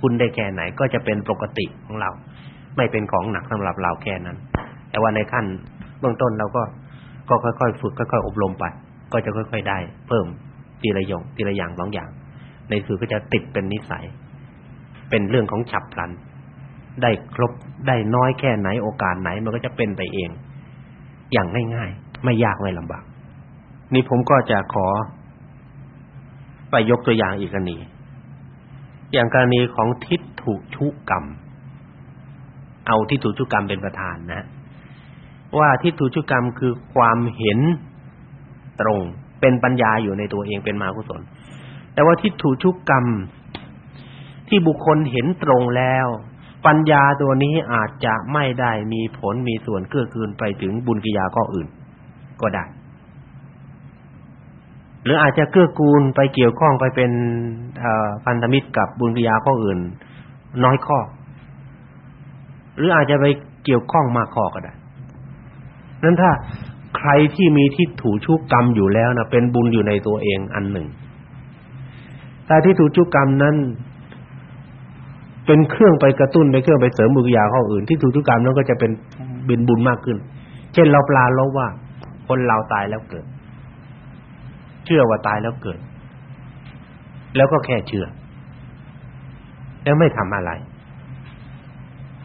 [SPEAKER 1] คุณได้แค่ไหนก็จะเป็นปกติของเรา ไม่เป็นของหนักสำหรับเราแค่นั้น แต่ว่าในขั้นเบื้องต้นเราก็ก็ค่อยๆฝึกค่อยๆอบรมไป ก็จะค่อย ๆ ได้ เพิ่มทีละอย่างทีละอย่างสองอย่าง ในสุดก็จะติดเป็นนิสัย เป็นเรื่องของฉับพลัน ได้ครบได้น้อยแค่ไหนโอกาสไหนมันก็จะเป็นไปเอง อย่างง่ายๆไม่ยากไม่ลำบาก นี่ผมก็จะขอ ไปยกตัวอย่างอีกกรณีอย่างกรณีของทิฏฐุชุกรรม เอาทิฏฐุชุกรรมเป็นประธานนะ ว่าทิฏฐุชุกรรมคือความเห็นตรงเป็นปัญญาอยู่ในตัวเองเป็นมากุศลแต่ว่าทิฏฐุชุกรรม ที่บุคคลเห็นตรงแล้ว ปัญญาตัวนี้อาจจะไม่ได้มีผลมีส่วนเกื้อกูลไปถึงบุญกิยาข้ออื่น ก็ได้ หรืออาจจะเกื้อกูลไปเกี่ยวข้องไปเป็นพันธมิตรกับบุญญาข้ออื่น น้อยข้อ หรืออาจจะไปเกี่ยวข้องมากข้อก็ได้นั้นถ้าใครที่มีทิฏฐุชุกกรรมอยู่แล้วนะเป็นบุญอยู่ในตัวเองอันหนึ่งแต่ทิฏฐุชุกกรรมนั้น เป็นเครื่องไปกระตุ้นไปเครื่องไปเสริมบุญญาข้ออื่นทิฏฐุชุกกรรมนั้นก็จะเป็นบินบุญมากขึ้น เช่นเราปลาลบว่า คนเราตายแล้วเกิด เชื่อว่าตายแล้วเกิด แล้วก็แค่เชื่อ แล้วไม่ทำอะไร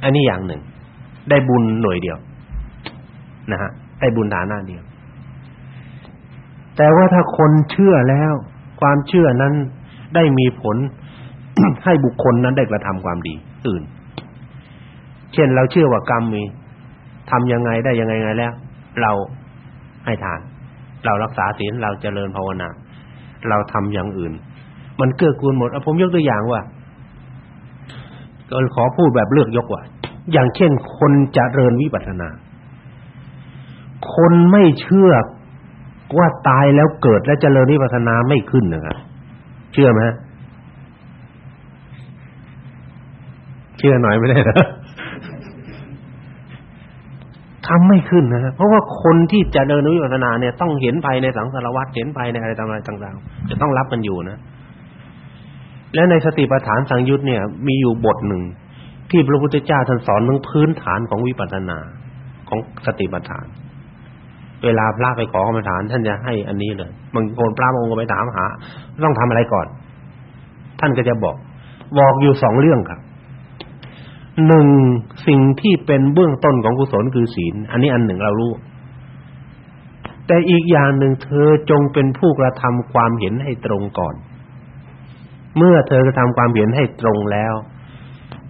[SPEAKER 1] อันนี้อย่างหนึ่ง ได้บุญหน่วยเดียว นะฮะได้บุญฐานะเดียว แต่ว่าถ้าคนเชื่อแล้ว ความเชื่อนั้นได้มีผล ให้บุคคลนั้นได้กระทำความดีอื่น เช่นเราเชื่อว่ากรรมมีทำยังไงได้ยังไงไงแล้ว เราให้ทาน เรารักษาศีลเราเจริญภาวนา เราทำอย่างอื่น มันเกื้อกูลหมดผมยกตัวอย่างว่าก็ขอพูดแบบเลือกยกว่า อย่างเช่น คนจเจริญวิปัสสนา คนไม่เชื่อว่าตายแล้วเกิดและเจริญวิปัสสนาไม่ขึ้นนะครับเชื่อไหมเชื่อหน่อยไม่ได้หรอทำไม่ขึ้นนะเพราะว่าคนที่จะเดินวิปัสสนาเนี่ยต้องเห็นภายในสังสารวัฏเห็นภายในอะไรต่างๆจะต้องรับมันอยู่นะและในสติปัฏฐานสังยุตเนี่ย มีอยู่บทหนึ่ง ที่พระพุทธเจ้าท่านสอนเรื่องพื้นฐานของวิปัสสนาของสติปัฏฐาน เวลาพระไปขอกรรมฐาน ท่านจะให้อันนี้เลยบางคนพระองค์ก็ไปถามหา ต้องทำอะไรก่อน ท่านก็จะบอก บอกอยู่สองเรื่องครับ หนึ่งสิ่งที่เป็นเบื้องต้นของกุศลคือศีล อันนี้อันหนึ่งเรารู้ แต่อีกอย่างหนึ่งเธอจงเป็นผู้กระทำความเห็นให้ตรงก่อน เมื่อเธอกระทำความเห็นให้ตรงแล้ว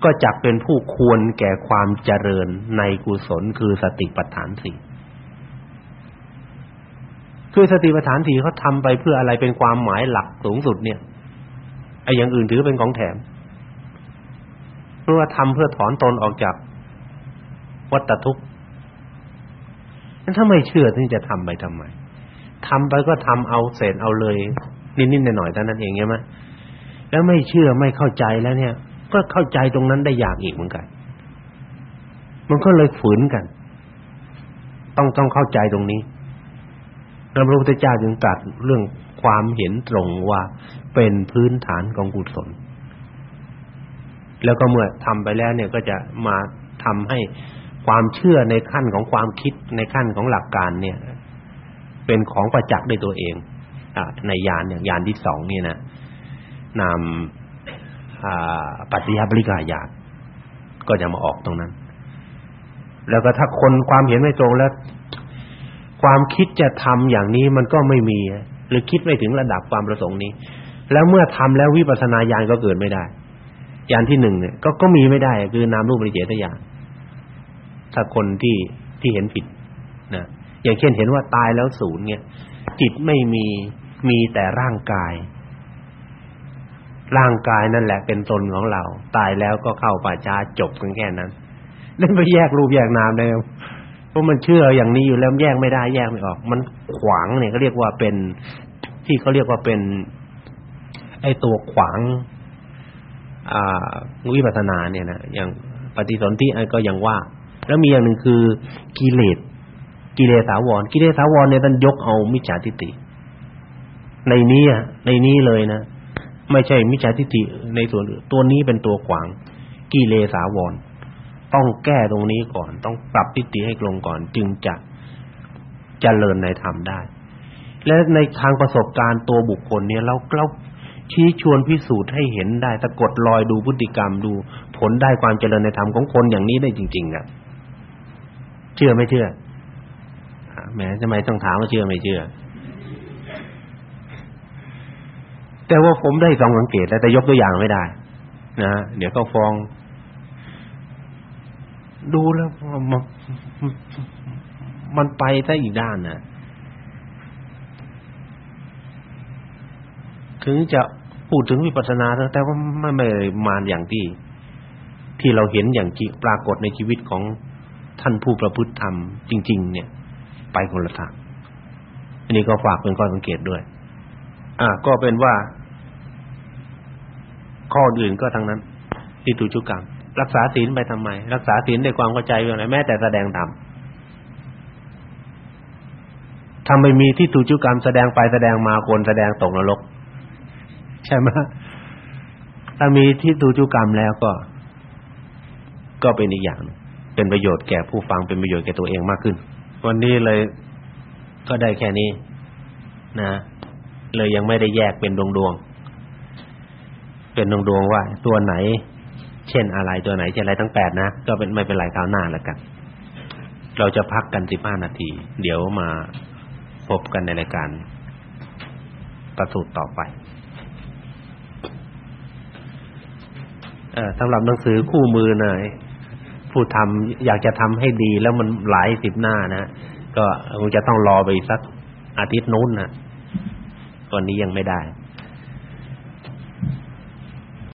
[SPEAKER 1] ก็จักเป็นผู้ควรแก่ความเจริญในกุศลคือสติปัฏฐานสี่คือสติปัฏฐานสี่เขาทำไปเพื่ออะไรเป็นความหมายหลักสูงสุดเนี่ยไอ้อย่างอื่นถือเป็นของแถม เพราะว่าทำเพื่อถอนตนออกจากวัฏทุกข์งั้นถ้าไม่เชื่อที่จะทำไปทำไมทำไปก็ทำเอาเศษเอาเลยนิดๆหน่อยๆเท่านั้นเองใช่ไหมแล้วไม่เชื่อไม่เข้าใจแล้วเนี่ย ก็เข้าใจตรงนั้นได้ยากอีกเหมือนกัน มันก็เลยฝืนกัน ต้องต้องเข้าใจตรงนี้พระพุทธเจ้าจึงตรัสเรื่องความเห็นตรงว่าเป็นพื้นฐานของกุศล แล้วก็เมื่อทำไปแล้วเนี่ยก็จะมาทำให้ความเชื่อในขั้นของความคิดในขั้นของหลักการเนี่ย เป็นของประจักษ์ด้วยตัวเองอในญาณอย่างญาณที่สองนี่นะนำปัจจัยบริกายาณก็จะมาออกตรงนั้น แล้วก็ถ้าคนความเห็นไม่ตรงแล้ว ความคิดจะทำอย่างนี้มันก็ไม่มี หรือคิดไม่ถึงระดับความประสงค์นี้ แล้วเมื่อทำแล้ววิปัสสนาญาณก็เกิดไม่ได้ ยานที่หนึ่งเนี่ยก็ก็มีไม่ได้คือนามรูปปริเฉทญาณถ้าคนที่ที่เห็นผิดนะอย่างเช่นเห็นว่าตายแล้วศูนย์เนี่ยจิตไม่มีมีแต่ร่างกาย ร่างกายนั่นแหละเป็นตนของเรา ตายแล้วก็เข้าป่าช้าจบกันแค่นั้นนั่นไปแยกรูปแยกนามได้เพราะมันเชื่ออย่างนี้อยู่แล้วแยกไม่ได้แยกไม่ออก มันขวางเนี่ยเขาเรียกว่าเป็นที่เขาเรียกว่าเป็น ไอ้ตัวขวาง วิปัสสนาเนี่ยนะอย่างปฏิสนธิก็อยังว่า แล้วมีอย่างหนึ่งคือกิเลสกิเลสาวรกิเลสาวรเนี่ยท่านยกเอามิจฉาทิฏฐิในนี้อะในนี้เลยนะไม่ใช่มิจฉาทิฏฐิในส่วนตัวนี้เป็นตัวขวางกิเลสาวรต้องแก้ตรงนี้ก่อน ต้องปรับทิฏฐิให้ลงก่อน จึงจะเจริญในธรรมได้ และในทางประสบการณ์ตัวบุคคลเนี่ยเราเรา ชี้ชวนพิสูจน์ให้เห็นได้สะกดรอยดูพฤติกรรมดูผลได้ความเจริญในธรรมของคนอย่างนี้ได้จริง ๆ อะ เชื่อไม่เชื่อแหมทำไมต้องถามว่าเชื่อไม่เชื่อ แต่ว่าผมได้สองสังเกตแล้วแต่ยกตัวอย่างไม่ได้นะเดี๋ยวก็ฟ้อง ดูแล้วมันมันไปซะอีกด้านน่ะถึงจะ พูดถึงวิปัสสนาแต่ว่าไม่ไม่มาอย่างที่ ที่เราเห็นอย่างจริงปรากฏในชีวิตของท่านผู้ประพฤติธรรมจริง ๆ เนี่ย ไปคนละทางอันนี้ก็ฝากเป็นข้อสังเกตด้วย อ่า ก็เป็นว่า ข้ออื่นก็ทั้งนั้นที่ตุจุกรรมรักษาศีลไปทำไม รักษาศีลด้วยความเข้าใจอย่างไรแม้แต่แสดงธรรมถ้าไม่มีที่ตุจุกรรมแสดงไปแสดงมาคนแสดงตกนรก ใช่ไหมถ้ามีที่ตุจุกรรมแล้วก็ ก็เป็นอีกอย่าง เป็นประโยชน์แก่ผู้ฟังเป็นประโยชน์แก่ตัวเองมากขึ้น วันนี้เลยก็ได้แค่นี้ นะ เลยยังไม่ได้แยกเป็นดวงๆเป็นดวงๆว่า ตัวไหน เช่นอะไรตัวไหนเช่นอะไรทั้งแปดนะก็เป็นไม่เป็นไรคราวหน้าแล้วกัน เราจะพักกันสิบห้านาที เดี๋ยวมาพบกันในรายการประสูตรต่อไปเอ่อ สำหรับหนังสือคู่มือหน่อยผู้ทำอยากจะทำให้ดีแล้วมันหลายสิบหน้านะก็คงจะต้องรอไปสักอาทิตย์นู้นนะตอนนี้ยังไม่ได้